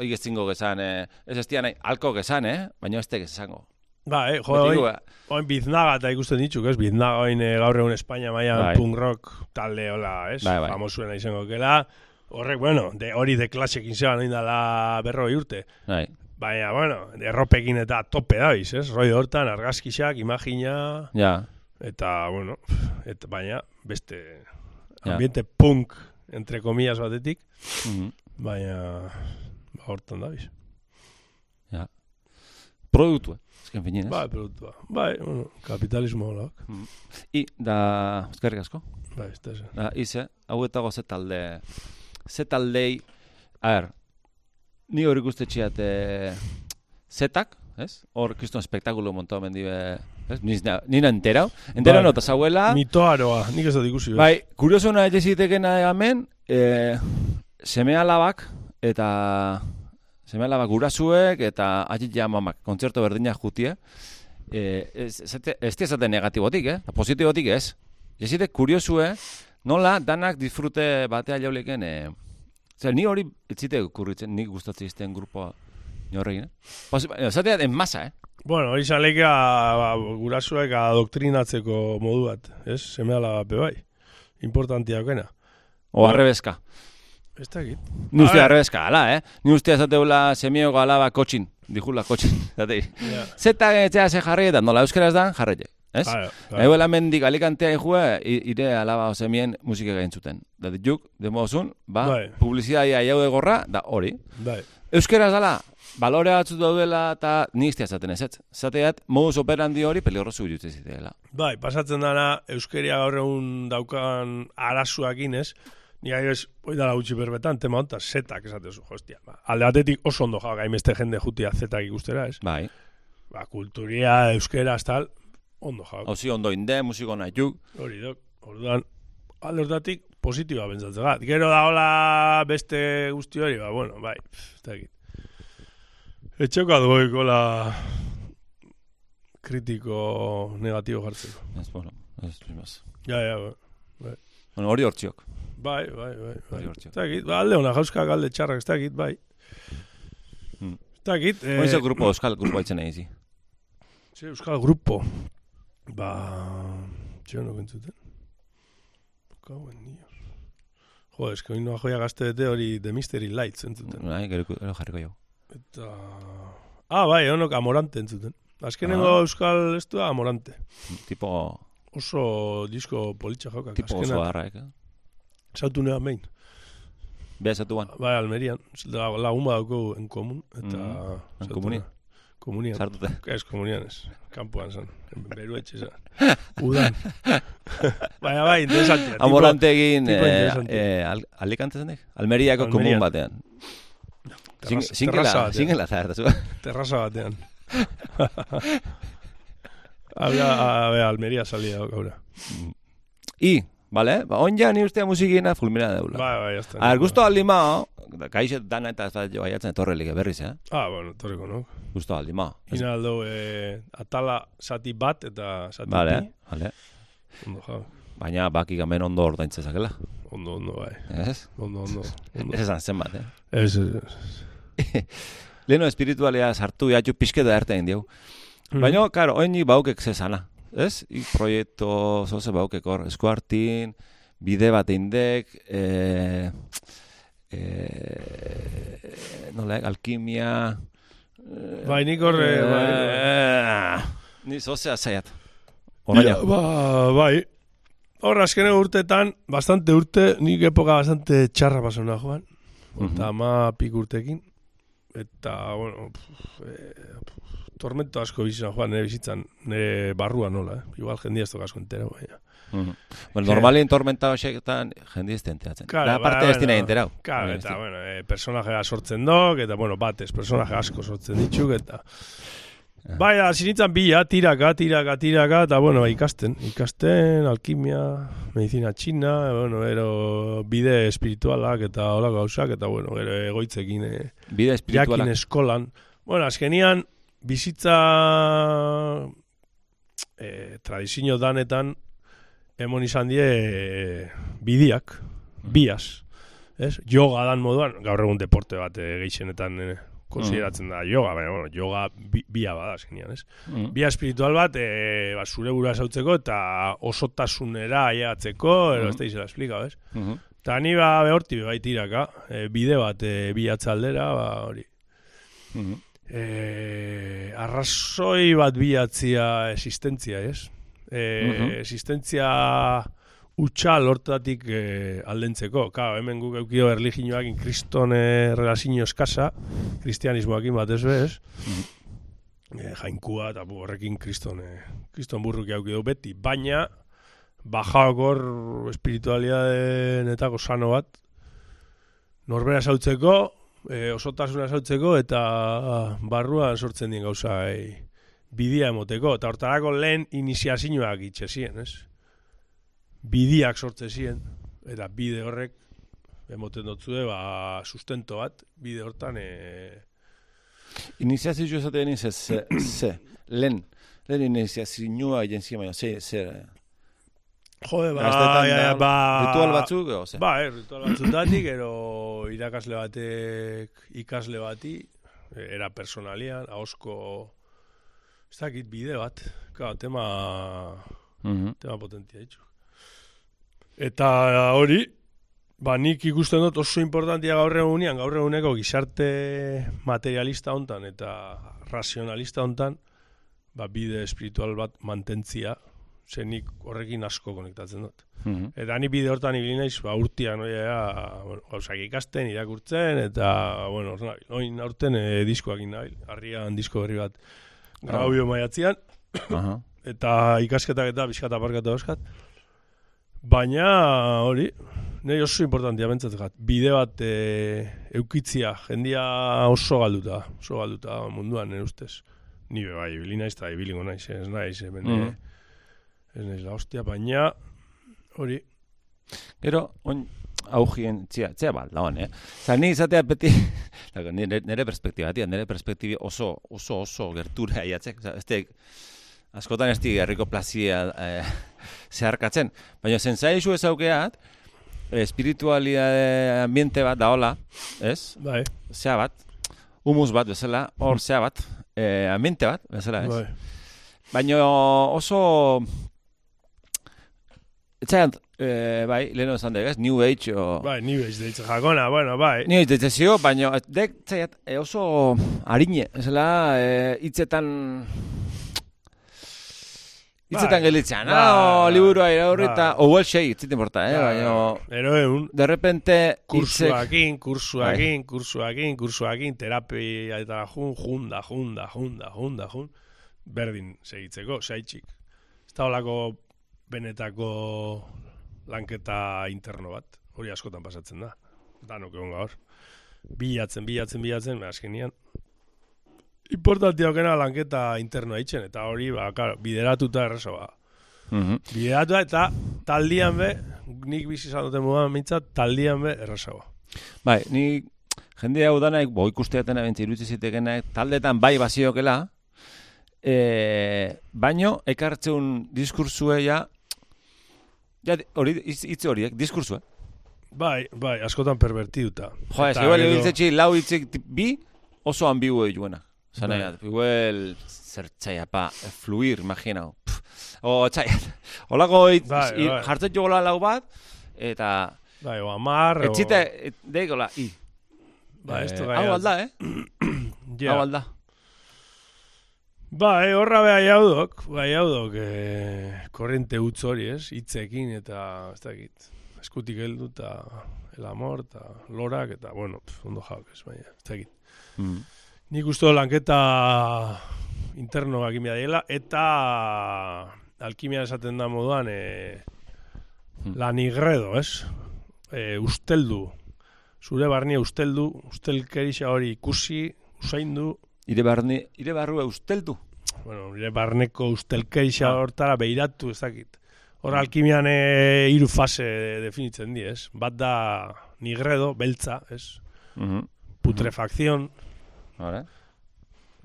igezingo gezan, eh, ez ez nahi, alko gezan, eh? Baina ez teke esango. Ba, eh, jo, oin, gu, oin biznaga eta ikusten ditzuk, ez? Biznaga oin eh, gaur egun Espainia mailan Bai. punk rock talde, hola, ez? Bai, bai. Famosuena izango kela. Horrek, bueno, de, hori de klasekin zeban oin dala berroi urte. Bai, Baina, bueno, erropekin eta tope daiz, ez? Roi hortan, argazkisak, imagina, ja, eta, bueno, eta baina, beste. Ambiente punk, entre comillas batetik, mhm. baina, ba, hortan daiz. produktua, ezken finin, ez? Bai, produktua. Bai, bueno, kapitalismo holak. I, da, ezkerrik asko, Bai, ez da da, ize, hau etago ze talde, ze taldei, a ber, ni hori guztetxeat, e, zetak, ez? Hor, kriston espektakulo montau mendibe, ez? Nina, nina enterau, enterau Bai. nota zauela, Mitoaroa, nik ez dut ikusi. ez? Bai, kuriosuna etxezitekena hemen, e, seme alabak eta seme alabak gurasuek eta atit mamak kontzertu berdinak jutie. E, ez, ez, ez esaten negatibotik, eh? Positibotik ez. Jezite kuriosue, nola danak disfrute batea jauleken, e, zer, ni hori etzite kurritzen, nik gustatzen izten grupoa norregin, eh? Posi, zatea, en masa, eh? Bueno, hori zaleka ba, gurasuek adoktrinatzeko modu bat, ez? Seme alape bai. Importantiakena. O arrebezka. Ez da egit. Ni uste A ver. arrebezka, ala, eh? Ni uste azateula semioko alaba kotxin, dijula kotxin, zatei. Ja. Zeta etxea ze jarri eta nola euskeraz da, jarri ez? Claro, Claro. Ego mendik alikantea ikue, ire alaba osemien musika gain zuten. Da dituk, demozun, ba, Bai. publizitatea jaude gorra, da hori. Bai. Euskeraz dala, balore batzut daudela eta ni iztea zaten ez, ez? Zateat, modus operandi hori peligrosu jutze ziteela. Bai, pasatzen dana euskeria gaur egun daukan arazuakin, ez? Ni ez, hoi dala gutxi berbetan, tema honta, zetak esatezu, hostia. Ba, alde batetik oso ondo jau, gaimeste jende jutia zetak ikustera, ez? Bai, Ba, kulturia, euskera, tal, ondo jau. hauzi ondo inde, musiko nahi juk, Hori dok, orduan, alde hortatik positiba bentsatzen. Gero da hola beste guzti hori, ba, bueno, bai, ez dakit. Etxoka dugu la kritiko negatibo jartzeko. ez, bueno, ez, ez, Ja, ja, ba. bueno, hori hortziok. bai, bai, bai. bai. Hori. Ez ba, alde hona jauskak alde txarrak, ez dakit, bai. Hmm. Ez dakit, ze grupo, euskal grupo haitzen egizi. Ze, Euskal Grupo. Ba, txeo no kentzuten. Kauen nios. Jo, eske hori noa joia gazte bete hori The Mystery Lights entzuten. Bai, gero jarriko jau. Eta... Ah, bai, honok Amorante entzuten. Azkenengo Ah. Euskal Estua Amorante. Tipo, Oso disko politxa jokak. tipo oso Azkena, harra, eh? Sautu nean behin. Beha zatuan, Bai, Almerian. La, lagun badauko en komun. Eta... Mm, en sautu komunian? sartute. Ez, komunian ez. Kampuan zan. Beru etxe zan. Udan. Baina bai, interesantia. Amorante egin, eh, eh, al, Alicante zenek? Almeriako komun batean. Terraza- Singela, batean. singela zara, zu. Terraza batean. Había, a ver, Almería salía ahora. I, vale? Ba, on ja ni ustea musikina fulmina deula. Bai, bai, hasta. A ver, gusto aldi mao, kaixet dana eta ez jo baiatzen etorrelik berriz, eh? Ah, bueno, torreko, no? Gusto aldi mao. Ina aldo, eh, atala zati bat eta zati Vale, bi. vale. Ondo, ja. Baina baki gamen ondo ordaintzezakela. Ondo, ondo, bai. Ez? Ondo, ondo. ondo. Ez esan zenbat, eh? Ez, ez, ez. Leno espiritualia sartu jatxu pixke da erte diau. Mm. Baina, karo, oini baukek zezana. Ez? I proiektu zoze baukek hor. Eskuartin, bide bat indek, e, e, nola, alkimia... eh, Bai, nik horre, bai. Eh, Ni zozea zaiat. Oraina. Ja, ba, bai. Hor, azkeneko urtetan, bastante urte, nik epoka bastante txarra pasona joan. Mhm. Eta ama pik urtekin. Eta, bueno, pff, eh, pff, tormento asko bizitzen joan, nire bizitzan, nire barrua nola, eh? Igual jendia ez toka asko entera, baina. Mhm. Bueno, normalien tormenta hoxeketan jende ez enteatzen. Claro, da parte ez dina enterau. Claro, eta, bueno, eh, personajea sortzen dok, eta, bueno, batez, personaje asko sortzen ditzuk, eta... Ah. Bai, zinitzan bila, tiraka, tiraka, tiraka, eta, bueno, ikasten, ikasten, alkimia, medicina txina, bueno, ero bide espiritualak, eta holako gauzak, eta, bueno, ero egoitzekin, eh, Bide espirituala. jakin eskolan. Bueno, azkenian, bizitza eh, tradizio danetan, emon izan die eh, bidiak, bias. Ez? Yoga dan moduan, gaur egun deporte bat eh, gehienetan eh, konsideratzen da yoga, baina bueno, yoga bi, bia bada azkenian, ez? Mhm. Bia espiritual bat, e, ba, zure burua zautzeko eta osotasunera aiatzeko, edo ez da izela esplikau, ez? Mhm. Eta ni ba behorti bai tiraka, e, bide bat e, bilatza aldera, ba hori. Mhm. E, arrazoi bat bilatzia existentzia, ez? E, Mhm. Existentzia utxal hortatik e, aldentzeko. Ka, hemen guk eukio erligioakin kriston relazio eskasa, kristianismoakin bat ez bez, e, jainkua eta horrekin kriston, e, kriston burruk eukio beti, baina bajaok hor espiritualidade netako sano bat, norbera sautzeko, e, osotasuna sautzeko eta barruan sortzen dien gauza e, bidia emoteko. Eta hortarako lehen iniziazioak itxe ziren, ez? Bidiak sortze ziren, eta bide horrek emoten dotzue, ba, sustento bat, bide hortan, e, Iniziazio esaten niz ez, ze, ze, lehen, lehen iniziazioa egin ziren, baina, ze, ze, Jode, ba, Gaztetan ja, ja, ba, ritual batzuk, o, ze? Ba, eh, ritual batzutatik, ero irakasle batek ikasle bati, era personalian, ahosko, ez dakit bide bat, Claro, tema, Mhm. tema potentia ditzu. Eta hori, ba, nik ikusten dut oso importantia gaur egunean, gaur eguneko gizarte materialista hontan eta razionalista hontan, ba, bide espiritual bat mantentzia, ze nik horrekin asko konektatzen dut. Mhm. Eta ni bide hortan ibili naiz, ba, urtian, oia, bueno, gauzak ikasten, irakurtzen, eta, bueno. Oin aurten e, diskoak nabil, harrian disko berri bat grabio maiatzean, Aha. eta ikasketak eta bizkat aparkatu dauzkat. Baina, hori, nahi oso importantia bentzat gat. Bide bat e, eukitzia, jendia oso galduta, oso galduta munduan, nire ustez. Ni bai, ibili naiz eta ibilingo naiz, ez naiz, Mhm. eh, ez naiz la hostia, baina, hori, Gero, on, augien, txia, txia bat, laon, eh? Zan, ni izatea beti, nire, nire perspektibatia, nire perspektibi oso, oso, oso gertura aiatzek, Oza, ez askotan ez di herriko plazia eh, zeharkatzen, baina zentzaizu ez aukeat, espiritualidade ambiente bat daola, ez? bai, Zea bat, humus bat bezala, hor zea bat, eh, ambiente bat bezala, ez? bai. Baina oso... Etxean, eh, bai, leheno esan dek, ez? New Age o... Bai, ni bez deitze jakona, bueno, bai. Ni ez zio, baina dek, txaiat, e, oso harine, esela, e, hitzetan... Hitzetan Bai. gelitzean, Bai, ah, o bai, liburua iraurri eta, bai. o well shake, zitin porta, eh, baina... Ero egun, De repente, kursuakin, kursuakin, kursuakin, kursuakin, terapia eta jun, junda, junda, junda, junda, jun, berdin segitzeko, saitxik. Ez da holako benetako lanketa interno bat, hori askotan pasatzen da, danok egon gaur. bilatzen, bilatzen, bilatzen, ba, azkenian, importantia okena lanketa internoa itxen, eta hori, ba, karo, bideratuta errezo, ba. Mhm. Bideratuta eta taldian be, nik bizi izan duten moduan mintzat, taldian be errezo, ba. Bai, ni jende hau danaik, bo ikusteaten abentzi irutzi zitekenak, taldetan bai baziokela, e, baino, ekartzeun diskursue ja, ja, hori, hitz hitz horiek, diskursue. Bai, bai, askotan pervertiduta. Jo, ez, igual, gero- lau hitzek ti- bi, oso ambigu duena. Zana, Bai. igual, zer pa, fluir, imaginau. O, txaia, holako hitz, Bai, bai. jartzen jogola lau bat, eta, Bai, o amar, o... etxite, et, deikola, i. Ba, esto Eh, gai Hau alda, eh? Ja. Hau alda. Ba, eh, horra beha jaudok, bai jaudok, eh, korrente utz hori, ez, hitzekin eta, ez dakit, eskutik heldu eta el amor eta lorak eta, bueno, pf, ondo jauk ez, baina, ez dakit. Mm. Nik uste lanketa interno egin behar diela, eta alkimia esaten da moduan, e, Hmm. lanigredo, ez? E, usteldu, zure barnia usteldu, ustelkerixa hori ikusi, usaindu, Ire barni, ire barrua usteldu. bueno, nire barneko ustelkerixa Ah. hortara beiratu ez dakit. Hor alkimian e, fase definitzen di, ez? Bat da nigredo, beltza, ez? Mhm. Putrefakzion, Hora?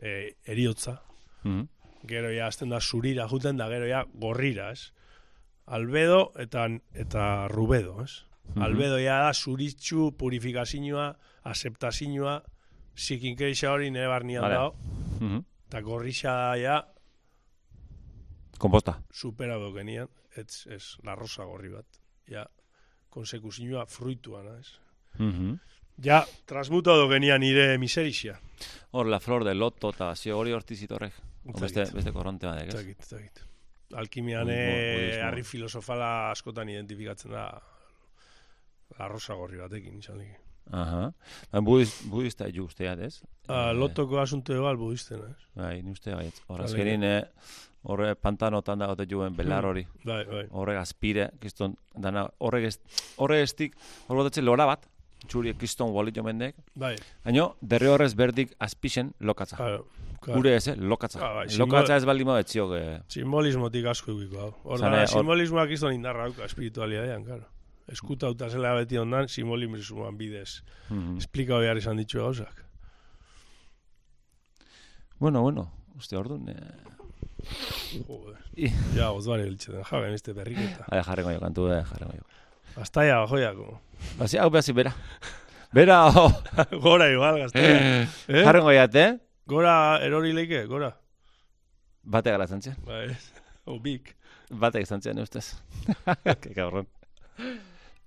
e, eriotza, Mhm. gero ja azten da zurira juten da gero ja gorrira, ez? Albedo eta eta rubedo, ez? Mhm. Albedo ja da zuritxu, purifikazioa, aseptazioa, zikinkeixa hori nire barnian Vale. dago, Mhm. eta gorrixa ja Komposta. superado genian, ez, ez, la rosa gorri bat. Ja, konsekuzioa fruituana, ez? Mhm. Ja, transmutado genian nire miserixia. Hor, la flor de loto eta zio hori. O Ez Beste, beste korronte badek, Ez ez dakit. Alkimian budismo. harri filosofala askotan identifikatzen da la rosa gorri batekin izan dik. Aha. Ba, budist, budista ju usteat, ez? Eh, lotoko asunto egal budisten, ez? Bai, ni uste baiet. Hor, Vale. azkenin, eh, horre pantanotan dagote juen belar hori. Bai, bai. Horrek aspire, kiston, dana, horrek estik, hor botatzen lora bat, txuri kiston wali jo mendek, Bai, baino, derri horrez berdik azpixen lokatza. claro. claro. Gure ez, eh, lokatza. Ah, bai, lokatza ez baldin moda etziok, eh, Simbolismotik asko egiko hau. Hor da, hor- simbolismoak izan indarra dauka espiritualidadean, claro. Eskutauta zela beti ondan, simbolismoan bidez. mhm. Esplikau behar izan ditu gauzak. Bueno, bueno, uste orduan, eh, Joder. Ja, ozbare biltzen, ja, beste berriketa. Ade, jarrengo jo, kantu, eh, jarrengo jo. Aztaia, joiako. Basi, hau behasi, bera. Bera, oh, Gora igual, gaztaia. Eh? jarrengo jate, Gora erori leike, gora. bate gara zantzen. Bai, o bik. Batek zantzen, ustez. que cabrón.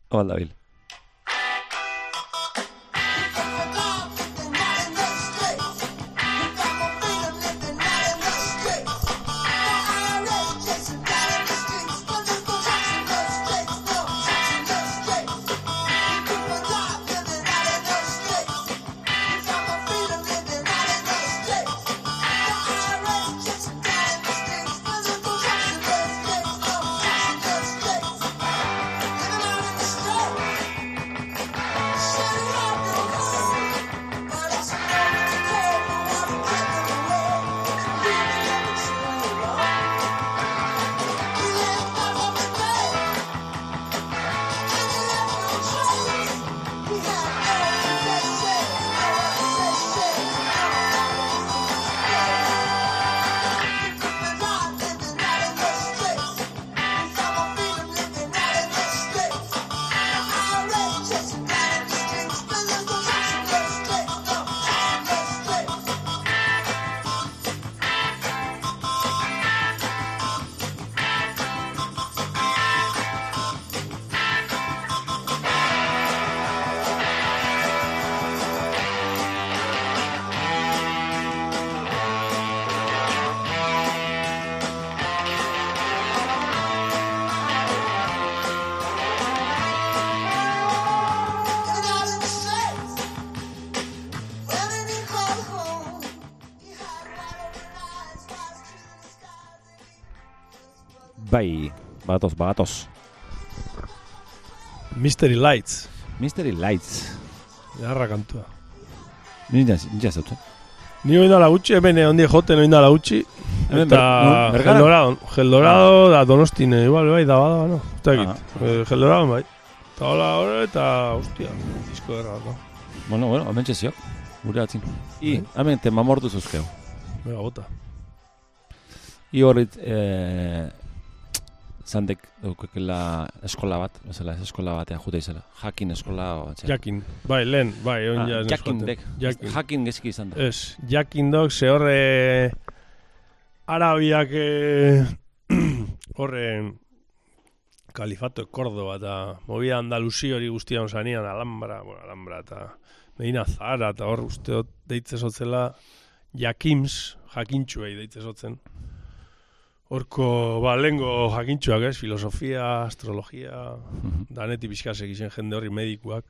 Hola, Bil. Bai, bagatoz, bagatoz. Mystery Lights. Mystery Lights. Jarra kantua. Ni ja, zauten. Ni oin dala gutxi, hemen ondi joten oin dala gutxi. Hemen Eta ber-? Geldorado, Geldorado da Donostin, igual, bai, da bada, no? Eta Ah. egit, eh, Geldorado, bai. Eta hola, hori, eta, hostia, disko derra, no? Bueno, bueno, hemen txeziok. Gure atzin. I, hemen te mamortu zuzkeu. Bega, bota. I horrit, eh, zandek daukekela eskola bat, bezala, ez eskola batean jute izela. Jakin eskola, o, etxe. Jakin, bai, lehen, bai, oin Ah, ja. jakin dek. Jakin. Jakin geziki izan da. Ez, jakin dok, ze horre Arabiak eh, horre kalifato Cordoba eta movida Andalusi hori guztia zanian Alhambra, bueno, Alhambra eta Medina Zara eta hor uste dut deitze zotzela Jakims, jakintxuei deitze zotzen. Horko, ba, lehengo jakintxuak, ez, filosofia, astrologia, Mhm. daneti bizkasek izen jende horri medikuak,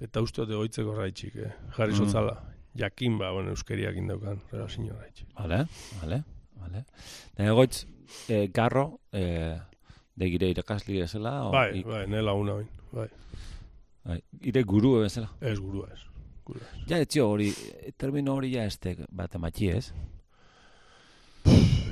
eta uste dut egoitzeko raitxik, eh? jarri Mhm. zotzala. Jakin ba, bueno, euskeriak indaukan, rera sinio raitxik. Vale, vale, vale. Da egoitz, eh, garro, eh, degire irakasli ezela, o, Bai, i- bai, nela una oin, bai. bai, ire guru bezala. Ez gurua ez. Ez. Ja, etxio hori, termino hori ja este bat ematxi ez.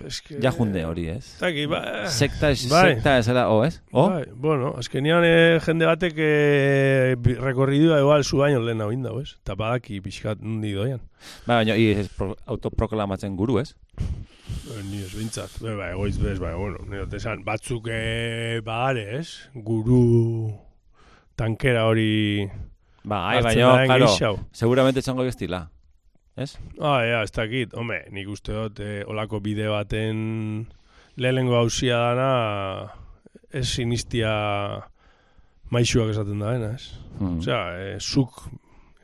Es que... Ja junde hori ez. Taki, ba, Sekta, ez- Bai. sekta ezela, o ez? O? Bai, bueno, azkenian eh, jende batek eh, rekorridua igual zu baino lehen hau indau, ez? Eta badaki pixkat nundi doian. Ba, baina, i, ez pro, autoproklamatzen guru ez? Eh, Ni ez bintzat, be, ba, egoiz bez, ba, bueno, nire esan, batzuk eh, badare, ez? Guru tankera hori Ba, ai, baina, claro, seguramente txango bestila. Ez? Ah, ja, ez dakit, home, nik uste dut, eh, olako bide baten lehenengo hausia dana, ez sinistia maixuak esaten da, ez? Hmm. Osea, eh, zuk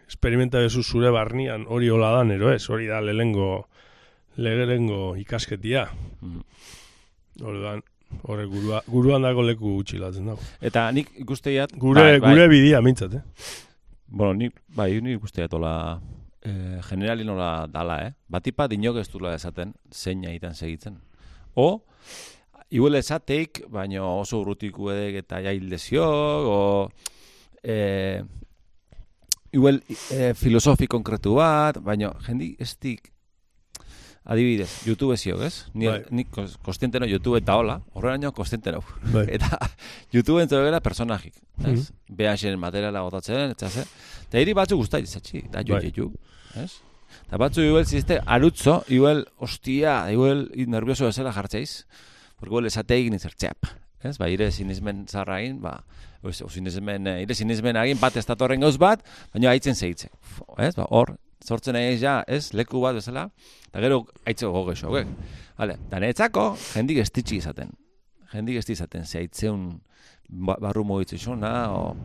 experimenta bezu zure barnian hori hola dan, ero ez? Hori da lehenengo, lehenengo ikasketia. Hmm. Orduan, horre gurua, guruan dago leku gutxilatzen dago. Eta nik ikusteiat... Gure, bai, bai. gure bidia, mintzat, eh? Bueno, nik, bai, nik ikusteiat hola... Eh, generali nola dala, eh? Batipa dinok ez dula esaten, zein egiten segitzen. O, igual esateik, baina oso urrutiku edek eta jail deziok, o... Eh, igual eh, filosofi konkretu bat, baina jendi ez dik Adibidez, YouTube ziok, ez? Ni, Bai. nik kos- kostiente no YouTube eta hola, horrenaino kostiente nau. Bai. Eta YouTube entzero gara personajik. Ez? BHN materiala gotatzen, etxase. Eta hiri batzu guztai izatxi, da jo Bai. jeju. Ez? Eta batzu igual zizte, arutzo, igual, ostia, igual i- nervioso ezela jartzeiz. Porque igual esateik nizertzeap. Ez? Ba, ire sinismen zarrain, ba, o, o sinismen, eh, ire sinismen agin bat ez datorren gauz bat, baina haitzen zeitzen. Ez? Ba, hor, sortzen nahi ja, ez, leku bat bezala, eta gero haitze gogo gexo, ok? Vale, da netzako, jendik estitxi izaten. Jendik ez izaten, ze haitzeun ba, barru xona, o...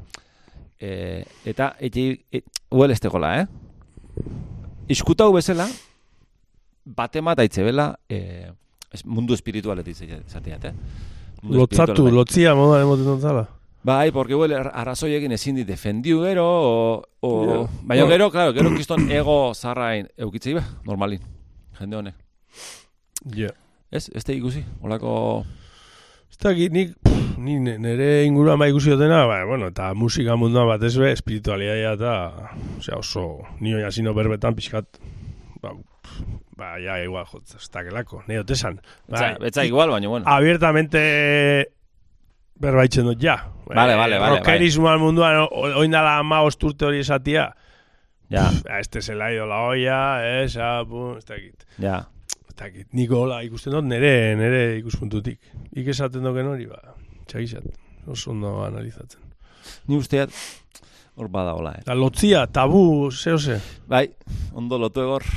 E, eta, eti, et, uel ez tegola, eh? Iskutau bezala, batemat aitze bela, e, mundu espiritualetik izateat, eh? Mundu Lotzatu, lotzia modan emoten dut zala. Bai, porque huele arrazoiekin ezin di defendiu gero, o, o, Ja. baina Bueno. gero, claro, gero kiston ego zarrain eukitzei ba, normalin, jende honek. Ja. Ez, ez da ikusi, holako... Ez dakit, nik, pff, ni ne- nere inguruan bai ikusi dutena, ba, bueno, eta musika munduan bat ez be, espiritualidadea eta, osea, oso, ni oin hasino berbetan pixkat, ba, ba, ja, igual, jotz, ez dakelako, nahi dut esan. Betza, betza igual, baina bueno. Abiertamente berbaitzen dut, ja. Vale, vale, vale, Rockerismoan munduan, o- oin dala ama osturte hori esatia, Ja, a, este se la ha ido la olla, esa, pum, ez dakit. ja. Ez dakit, niko hola ikusten dut nere, nere ikuspuntutik. Ik esaten doken hori, ba, txagizat, oso ondo analizatzen. Ni usteat, hor bada hola, eh. Eta lotzia, tabu, zeo ze. Bai, ondo lotu egor.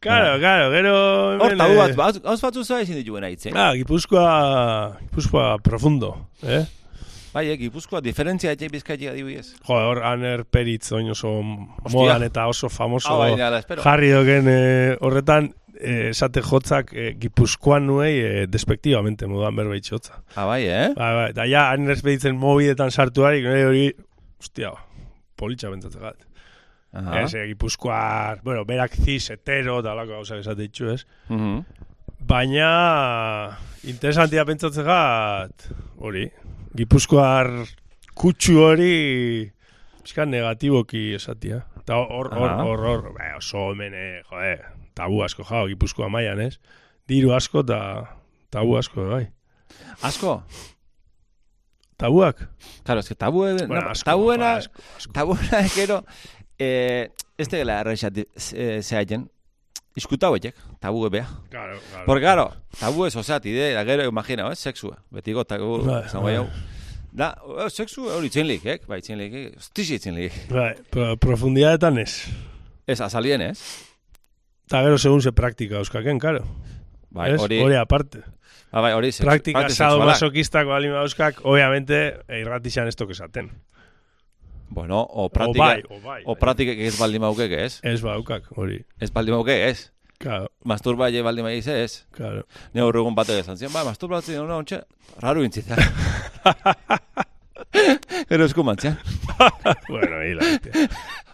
Claro, claro, gero... Hor, tabu eh, bat, bat, hauz batzu zua ezin dituen aitzen. Ah, Gipuzkoa, Gipuzkoa profundo, eh? Bai, eh, Gipuzkoa, diferentzia etxe bizkaitik adibidez. Jo, hor, Aner Peritz, oin oso modan eta oso famoso Ah, bai, espero. jarri doken eh, horretan, eh, esate jotzak eh, Gipuzkoan nuei eh, despektibamente modan berbaitxe hotza. Ah, bai, eh? Bai, bai, eta ja, Aner Peritzen mobidetan sartu harik, nire hori, ostia, politxa bentzatzen gat. Aha. Ez, eh, Gipuzkoar, bueno, berak ziz, hetero, eta holako gauzak esate ditxu, ez? Mhm. Baina, interesantia pentsatzen gat, hori, Gipuzkoar kutsu hori Pizkat negatiboki esatia. Eta hor, hor, hor, hor, ba, oso hemen, eh, jode, tabu asko jau, gipuzkoa maian, ez? Diru asko eta tabu asko, bai. Asko? Tabuak? Claro, es que tabu, Bueno, no, asko, tabuena, ba, asko, asko. tabuena, gero, eh, ez tegela errexat eh, zehaien, iskuta horiek, tabu ebea. Claro, claro. Porque, claro, tabu ez osat, ide, da gero, imagina, eh, sexua, betiko tabu, Bai, zango bai. jau. Da, eh, sexu hori itzenlik, eh? Bai, itzenlik, eh? Ostixi itzenlik. Bai, pro, profundidadetan ez. Ez, azalien, ez? Eta gero segun ze praktika euskaken, karo. Bai, hori, Hori aparte. ah, bai, hori, sexu, Praktika parte sado sexualak. masokistak balin euskak, obviamente, irratixan ez toke esaten. Bueno, o O praktika, bai, o bai. o praktika ez baldin maukek, ez? Ez baukak, hori. Ez baldin maukek, ez? Claro, Masturba je baldin maiz, ez? claro. Ne hor egun batek esan zian, ba, masturbatzen, no, ontxe, raro intzita. Gero esku mantzian. bueno, hila.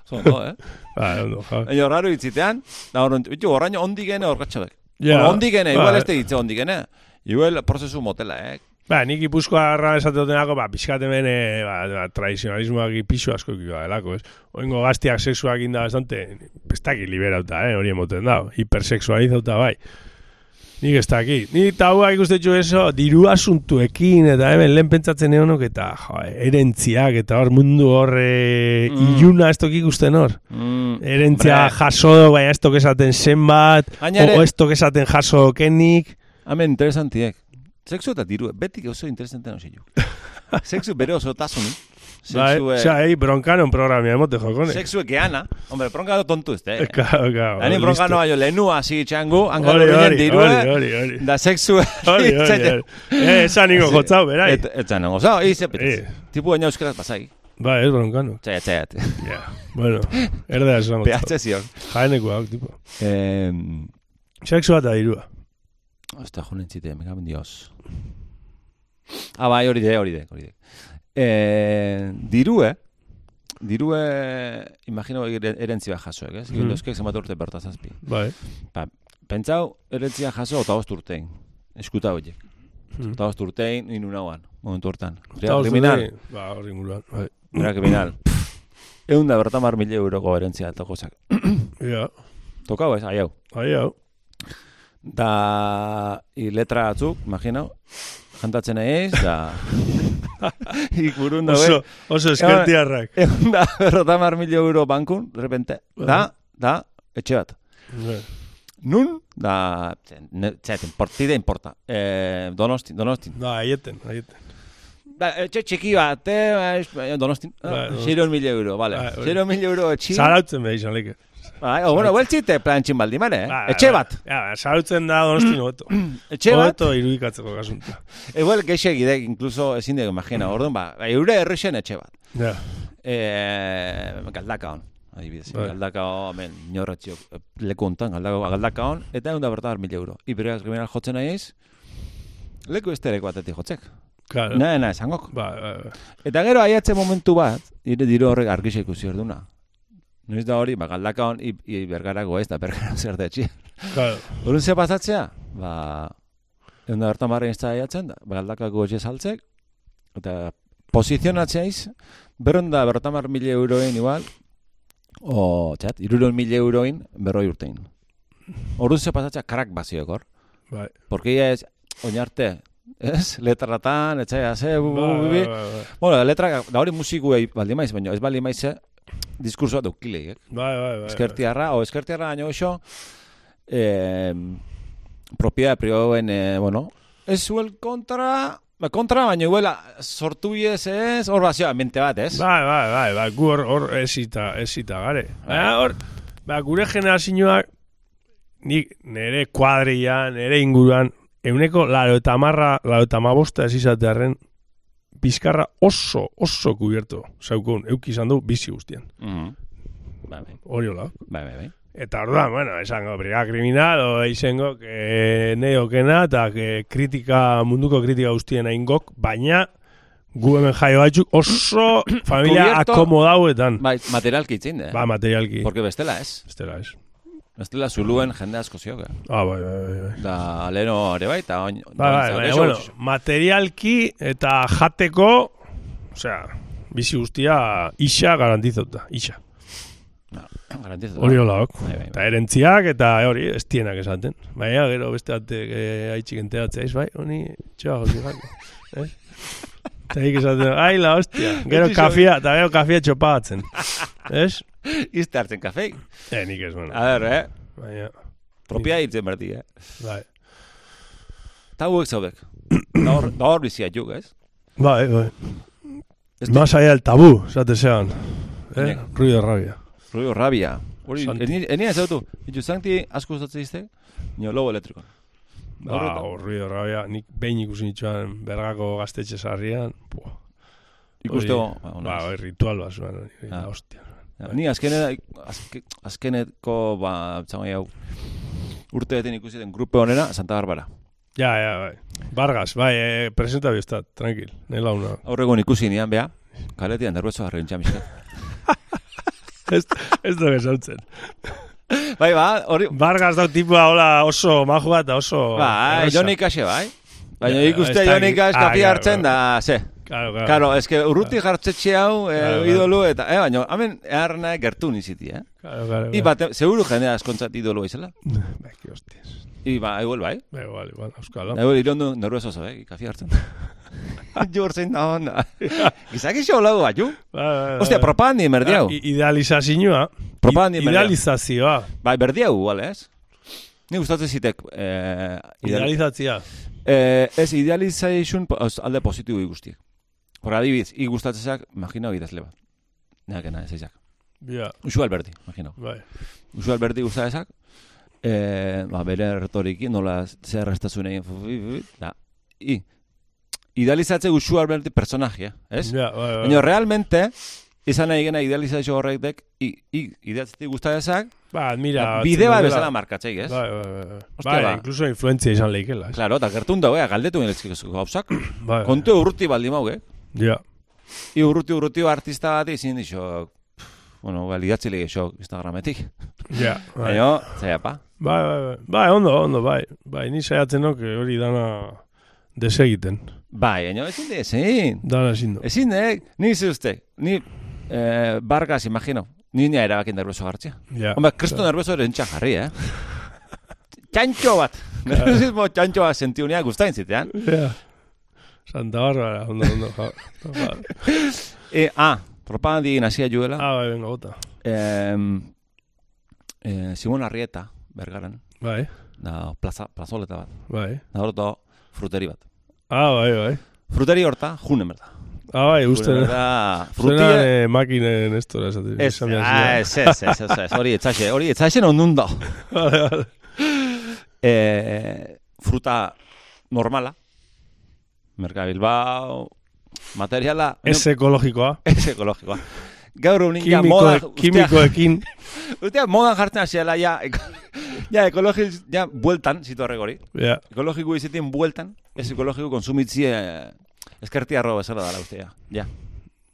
Zo, no, eh? Ba, ondo, ja. Baina raro intzitean, da hor, bitu, horraino ondigene hor gatxabek. Ja, Bueno, ondigene, igual bai. ez tegitze ondigene. Igual prozesu motela, eh? Ba, nik ipuzkoa arra esate dutenako, ba, pixkat hemen, eh, ba, ba, tradizionalismoak pisu asko ikiko delako, ez? Oingo gaztiak sexuak inda bastante, dakit liberauta, eh, hori emoten da, hipersexualizauta bai. Nik ez dakit. Ni taua ikuste txu eso, diru asuntuekin, eta hemen lehen pentsatzen egonok, eta jo, erentziak, eta hor mundu hor e, Mm. iluna ez tokik ikusten hor. Mm, Erentzia hombre, jaso, baina ez tok esaten zenbat, o, ez tok esaten jaso kenik. Hemen interesantiek. Sexu eta diru, beti oso interesanten hau zilu. Sexu bere oso tasuni. Bai, Sexu, osea, ei, bronkanon programia emote jokone. sexu geana. Hombre, bronka tontu ez, eh? Claro, claro. Ani bronka no aio lenua hasi txangu, hanka Hori, hori, diru, hori, hori, hori. da sexu. Hori, hori, hori. Eh, esan ningo jotzau, berai. Et, et zanengo, zau, ize petez. Eh. Tipu baina euskaraz pasai. Ba, ez bronkano. Txaiat, txaiat. Ja, bueno, erdea esan gotzau. PH zion. Jaeneko hau, tipo. Eh, Sexua eta dirua. Osta, jonen zite, me gaben dios. Ah, bai, hori de, hori de, hori de. Eh, dirue, dirue, imagino ere- erentzia jasoek, ez? Mm. Euskek zenbat urte berta zazpi. Bai. Pentsau, erentzia jaso, eta bost urtein. Eskuta horiek. Hmm. Eta bost urtein, inu nauan, momentu hortan. Eta kriminal. Ba, hori inguruan. Bai. Era kriminal. Egun da bertamar mila euroko erentzia eta gozak. Ja, Tokau ez, bai, hau. Da, i letra batzuk, imagino, jantatzen eiz, da... Ik burun daue. Oso, oso eskertiarrak. Egun da, berrotamar mila euro bankun, de repente, da, da, etxe bat. Nun, da, txaten, partida importa. Eh, donostin, donostin. Da, aieten, aieten. Da, etxe txiki bat, eh, donostin. Bai, Ah, Donostin. Xeiro mila euro, vale. Hori. Xeiro mila euro etxi. Zarautzen beha izan leke. Bai, o, bueno, hueltzite plantxin baldimare, eh? Ba, Etxe ba, bat, Ja, zarautzen da donostin hobeto. etxe bat. Hobeto irudikatzeko kasunta. Igual geixe gidek, incluso ezin dugu imagina, orduan, ba, ba, eure errexen etxe bat. Ja, Eh, galdaka hon, adibidez. Bai. Galdaka hon, hemen, inorratziok, eh, leku hontan, galdaka, galdaka hon, eta egun da bertar mil euro. Ibereaz kriminal jotzen nahiz, leku estereko batetik jotzek. claro. Na, na, esangok. Ba, ba, ba. Eta gero aiatze momentu bat, ire diru horrek argisa ikusi orduna. Noiz da hori, ba, galdaka hon, i, i bergarago ez, da bergara zer da etxi. Claro. Horun ze pasatzea, ba, egun da bertan barren ez da aiatzen, da, ba, galdakako etxe saltzek, eta posizionatzeaiz, berron da bertamar mila euroen igual, o, txat, iruron mila euroin berroi urtein. Orduan ze pasatzea karak baziok hor. Bai. Porque ia ez, oinarte, ez, letratan, etxaia, ze, bu, bu, Ba, bu, bu, ba, ba, ba. Bueno, letra, da hori diskursoa daukileik, eh? Bai, bai, bai. Eskertiarra, o eskertiarra baino oso, eh, propiedad privauen, eh, bueno, ez zuel kontra, ba, kontra, baina iguela sortu ez ez, hor bazioa, mente bat, ez? Bai, bai, bai, bai, gu hor, hor esita, esita gare. Baina hor, ba, gure generazioak, nik nere kuadrian, nere inguruan, euneko laro eta marra, laro eta mabosta ez izatearen, bizkarra oso, oso kubierto zaukun, euk izan du bizi guztian. Mhm. Bai, bai, Hori hola. bai, bai, bai. Eta orduan, bueno, esango, briga kriminal, o izango, que neokena, eta que kritika, munduko kritika guztien ingok, baina gu hemen jaio batzuk oso familia akomodauetan. Bai, materialki itzin, eh? Ba, materialki. Porque bestela ez. Estela ez. Bestela zuluen jende asko zioga. Ah, bai, bai, bai. bai. Da, aleno ere bai, eta. Bai, bai, baina, bueno, materialki eta jateko, osea, bizi guztia isa garantizauta, isa. Garantizu. Hori hola, ok. Bai, bai, Eta erentziak eta hori, ez tienak esaten. Baina gero beste batek eh, haitxik enteratzea, ez bai, honi txoa jozi gani. Eh? Eta hik esaten, ai la hostia. Gero kafia, eta gero kafia txopagatzen. Ez? Izte hartzen kafei. Eh, nik ez, bueno. A ver, eh? Baina, Propia hitzen berdi, eh? bai. Eta huek zaudek. Da hor, da hor bizia juk, ez? Bai, bai. Ez Más allá del tabú, esate zean. Eh? Ruido rabia. Ruio rabia. Hori, Santi. eni, eni ez autu. Itxu, zanti asko gustatzen izte, nio lobo elektriko. Ba, ruido rabia, nik behin ikusi nituen bergako gaztetxe sarrian. Hori- ba, Ba, ritual hori, Ah. hostia. Ja, Ni azkenera, azke, azkeneko, ba, txamai hau, urte beten ikusi den grupe honera, Santa Barbara. Ja, ja, bai. Vargas, bai, eh, presenta biostat, tranquil. Nela una. Aurregon ikusi nian, beha, kaletian derbezo harri intxamiskat. ez, ez dugu esautzen. bai, ba, hori, Vargas dau tipua hola oso majua eta oso... ba. Jonik ase, bai. Baina ikuste da- Jonik Ah, hartzen da, ze. Claro, claro. Claro, eske urruti jartzetxe hau, eh, Claro, idolu eta, eh, baina, hemen, eharna gertu niziti, eh? Claro, claro, I bate, seguru jendea askontzat idolu izela. Bai, que hostias. I ba, igual bai. Bai, igual, igual, euskalo. Igual irondo nervioso zo, eh, kafi hartzen. Jo zein da onda. Gizaki xo lagu bat, ju? Bai, bai, bai. Ostia, propagandi merdiau. Ah, Idealizazioa. Propagandi merdiau. Idealizazioa. Bai, berdiau, igual, ez? Ni gustatzen zitek, eh, ideal, Idealizatzia. eh, ez os- alde positibo guztiek. Por adibiz, i gustatzeak, imagino idazle bat. Neakena, ez ezak. Ja, Usu Alberti, imagino. bai. Usu Alberti gustatzezak, eh, ba, bere retoriki, nola zer restazun egin, da, i, idealizatze Usu Alberti personajea, ez? Ja, bai, bai. Baina realmente, izan nahi gena idealizazio horretek, i, i, ideatzeti gustatzezak, Ba, mira. bide bat bezala markatzeik, ez? Bai, bai, bai. bai. Bai, ba. incluso influentzia izan leikela. ez? Claro, eta gertun dago, eh, galdetu genezkiko gauzak. Bai, bai. Kontu urruti baldi mau, eh? Ja. I urruti urruti artista bat izin dixo, bueno, balidatzi lege xo Instagrametik. Ja, bai. Baina, zaila pa. Bai, bai, bai. Bai, ondo, ondo, bai. Bai, ni saiatzen nok eh, hori dana desegiten. Bai, baina ezin de, ezin. Dana ezin du. Ezin de, ni ze uste, ni eh, Vargas, imagino, ni nia erabakin nervioso gartzia. Ja. Hombre, kristo nervioso eren jarri, eh? Txantxo bat. Nerviosismo txantxo bat sentiu nia guztain zitean. Ja. Santa Bárbara, ondo, ondo. Ja. E, ah, propagandi nazia juela. Ah, bai, venga, bota. Eh, eh, Simon Arrieta, bergaran, Bai, da plaza, plazoleta bat. bai. Da horto fruteri bat. Ah, bai, bai. Fruteri horta, junen berda. Ah, bai, uste. Berda, Frutia... frutie... eh, makinen esto, esaten. Ez, ah, ez, ez, ez, ez, ez, hori etzaxe, hori etzaxen ondun da. Vale, vale. Eh, fruta normala, Merka Bilbao, materiala... Ez ekologikoa. Ez ekologikoa. Gaur unin ja moda... kimikoekin. Ustea modan jartzen hasiela ja... Ja, ekologik, ja, bueltan, zitu horregori. Ja, Ekologiko izaten bueltan, ez ekologiko konsumitzie eh, eskerti arroba bezala dala ustea. Ja,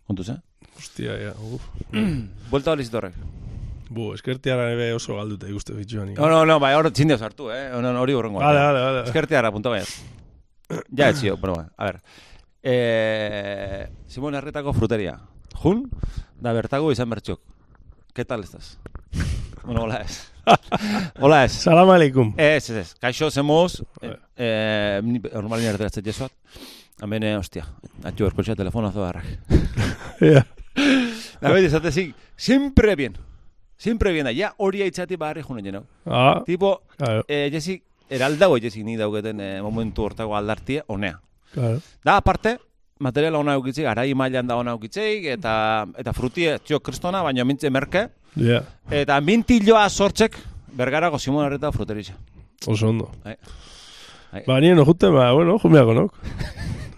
kontuz, eh? hostia, ja. Uf. Buelta hori zitu. Bu, eskertiara ebe oso galduta ikuste bitxuan. No, no, no, bai, hor txindio sartu, eh? Hor- Hori horrengo. Vale, vale, vale. Eskerti arra, punto Ja, etzio, pero bueno, a ver. Eh, Simón Herretako fruteria. Jun, da bertago izan bertxok. ¿Qué tal estás? bueno, hola ez. hola ez. Salam aleikum. Ez, ez, ez. Kaixo, zemoz, eh, ni normalin erderatzen jesuat. Hemen, eh, hostia, atxo berkotxea telefonazo darrak. Ja. Da beti, esatezik, siempre bien. Siempre bien, ja hori aitzati barri junen jenau. Ah, Tipo, claro, eh, jesi, eraldago jesi ni dauketen eh, momentu hortago aldartie, honea. claro. Da, aparte, materiala ona eukitzik, arai mailan da ona eukitzik, eta, eta frutie, txio kristona, baina mintze merke, Ja, eta mintiloa sortzek, bergarako Simon Arreta fruteritza. oso ondo. Bai. Bai. Ba, nien ojuten, ba, bueno, jumeako nok.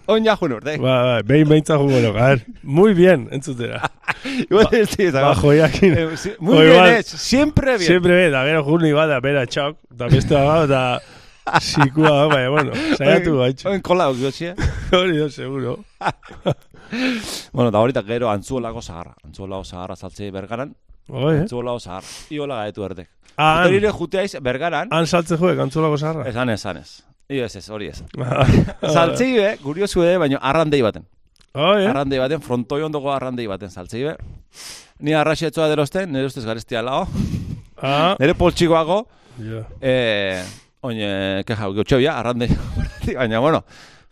On ja jun urte. Ba, ba, behin behintzat jungo nok. A ver, muy bien, entzutera. Igual ez dira, Ba, joiakin. Eh, si- Muy O bien, igual- ez, siempre bien. Siempre be, da gero juni bat, da bera txauk, da beste bat, da sikua, baina, bueno, saiatu gaitxo. Oin kola gotxia. Hori da, seguro. Bueno, da horita gero antzuolako zaharra. Antzuolako zaharra saltzei bergaran, Oi, eh? antzuolako zaharra. Iola gaetu erdek. Ah, han, Fruterire juteaiz bergaran, han saltze joek, antzolako zarra. esan ez, esan ez. Io ez ez, hori ez. Saltzei be, kuriosu be, baina arrandei baten. Oh, eh? arrandei baten, frontoi ondoko arrandei baten saltzei be. Ni arraxetzua derosten, nire ustez garestia lao. Ah, Nire poltsikoago, ja. eh, oin, eh, keja, gotxebia, arrandei. Baina, bueno,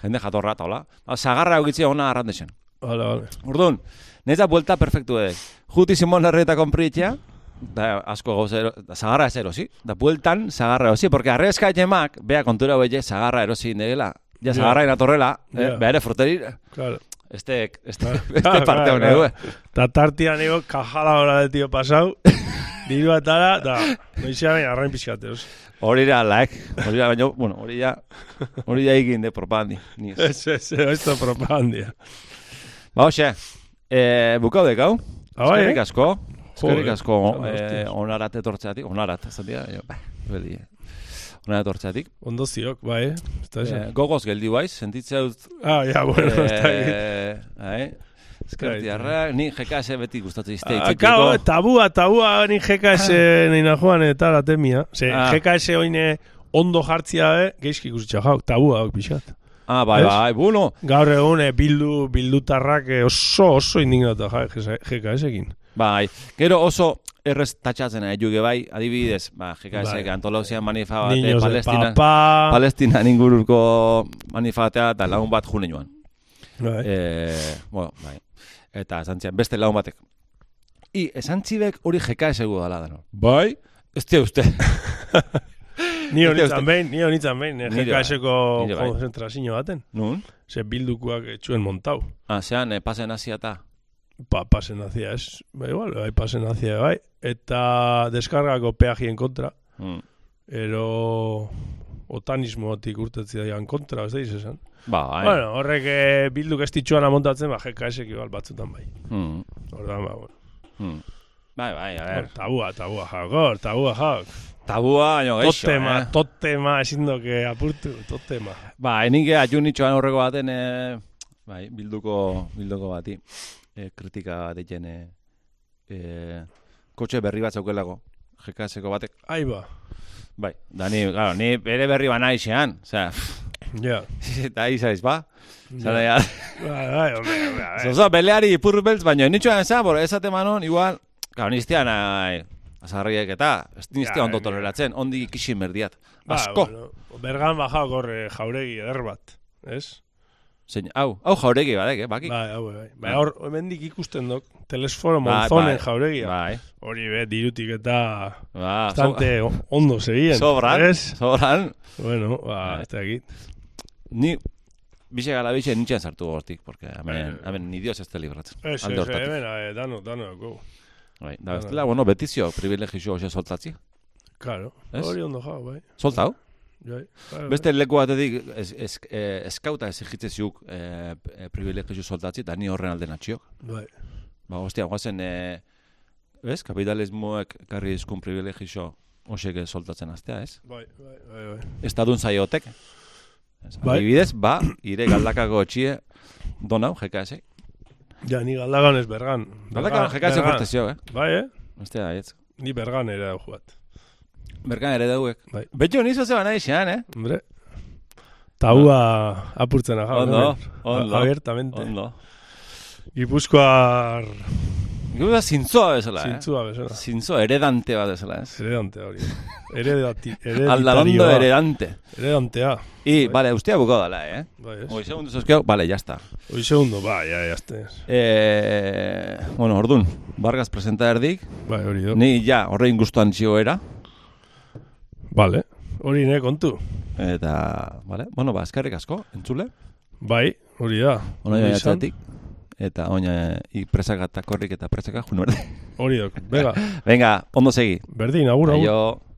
jende jatorra eta hola. Ba, Zagarra egitzia ona arrandexen. Vale, vale. Orduan, neza buelta perfektu edek. Juti Simon Larreta konpritzea, da asko gauza da zagarra ez erosi, da bueltan zagarra erosi, porque arrezka etxemak, bea kontura belle zagarra erosi indegela, ja zagarra inatorrela, eh, Ja. bea ere fruteri, Claro. este, este, Claro, este parte claro, hone, claro. eh. Ta tartian ego kajala hora de tío pasau. Diru atara, da, noizea baina arrain pixkateos. Hori da, laek, hori da, baina, bueno, hori da, hori da egin de propagandi, ni ez. Ez, ez, esto propagandia. Ba, hoxe, eh, bukau dekau, Ah, bai, eskerrik eh? asko, eskerrik asko, eh, onarat etortzeatik, onarat, ez dira, jo, ba, beli, onarat etortzeatik. Ondo ziok, bai, eh? Ez da Eh, esan. gogoz geldi baiz, sentitzea dut, Ah, ja, bueno, ez da egin. eh, eh, eskertiarra, ni GKS beti gustatzen izte Ah, Claro, tabua, tabua, ni GKS neina joan eta la temia. Se, Ah. GKS oine ondo jartzia, eh? Geizki ikusitza jau, tabua, hau pixat. Ah, bai, bai, bueno, Gaur egun, eh, bildu, bildutarrak eh, oso, oso indignata ja, GKS-ekin. bai, gero oso errez tatxatzen nahi juge bai, adibidez, ba, GKS Bai. antolauzian manifa de Palestina, papa... Palestina inguruko manifatea eta lagun bat june joan. Bai. Eh, bueno, bai. Eta esan zian, beste lagun batek. I, esan txibek hori GKS egu dala dano. Bai? Ez uste. Ni honitzen behin, ni honitzen behin, eh, Nire bai. GKS-ko bai. konzentrazio baten. Nun? Ze bildukuak etxuen montau. Ah, zean, eh, pasen hasia eta. Pa, pasen hacia, ez, ba, igual, bai, pasen hacia, bai. Eta deskargako peajien kontra, Mm. ero otanismotik urtetzi daian kontra, ez da izan. Ba, bai. Bueno, horrek eh, bilduk ez ditxuan amontatzen, ba, GKS igual batzutan bai. Mm. Ordan, ba, bueno. Mm. Bai, bai, a ver. Tabua, tabua, jakor, tabua, jak. Tabua, baino geixo, Totema, eh? totema, ezin doke apurtu, totema. Ba, enik atxun nitxoan horreko baten, eh, bai, bilduko, bilduko bati. Eh, kritika bat egiten, eh, eh, kotxe berri bat zaukelako. GKS-ko batek. Ai ba, Bai, da ni, claro, ni bere berri ba naixean. Osea, ja. eta izaiz, ba? Zara, Ja. Bai, bai, hombre, hombre, a ver. Zozo, beleari ipur beltz, baina nitxoan eza, bor, ezate manon, igual, claro, niztian, nahi, azarriek eta, ez niztia Ja, ondo toleratzen, ondi ikixin berdiat. Ba, Asko. bueno, bergan bajao korre jauregi eder bat, ez? Zein, hau, hau jauregi badek, eh, bakik. Bai, hau, bai. Ah. hor, hemendik ikusten dok, telesforo Bai, monzonen bai. jauregia. Bai, Hori be, dirutik eta ba, so, bastante ondo zegien. sobran, Ez? sobran. Bueno, ba, Bai. ez da egit. Ni, bixe gala bixe nintxean sartu gortik, porque hemen, Bai. hemen ni dios ez te libratzen. Ez, ez, hemen, eh, dano, dano. Bai, da, bestela, bueno, betizio privilegio hoxe soltatzi. Claro, Ez? hori ondo jau, bai. Soltau? Bai, bai, Beste leku batetik es, es, eh, eskauta ez egitze ziuk eh, eh, privilegio soltatzi, eta ni horren alde natxiok. bai. Ba, hostia, guazen, eh, bez, kapitalismoek karri izkun privilegio hoxek soltatzen aztea, ez? Bai, bai, bai, bai. Estadun zaiotek. Ez, Bai. Adibidez, ba, ire galdakako etxie donau, GKS. Ja, ni galdagan ez bergan. Galdakako GKS Bergan. fortezio, eh? Bai, eh? Ostia, ez. Ni bergan ere hau juat. Berkan ere dauek. Bai. Betxo nizo zeba nahi xean, eh? Hombre, tabua apurtzen aha. Ondo, ondo. Abiertamente. Ondo. Gipuzkoar Gero da zintzoa bezala, eh? zintzua bezala. Zintzo, heredante bat bezala, ez? Heredante hori. Heredati, Aldalondo hereditarioa. heredante. Heredantea. I, vale, ustea bukau dala, eh? Bai, ez. Oi, segundu zozkeo, vale, ya está. Hoi segundo, bai, ja, jazte. Eh, bueno, ordun, Vargas presenta erdik, Bai, hori do. ni ja horrein gustuan txioera, Vale, hori ne kontu. eta, vale, bueno, ba, eskerrik asko, entzule, Bai, hori da. Hori atzatik, eta oina, i presaka eta korrik eta presaka, jun berde. Hori do. Venga, Venga, ondo segi. berdin, agur, agur. Aio.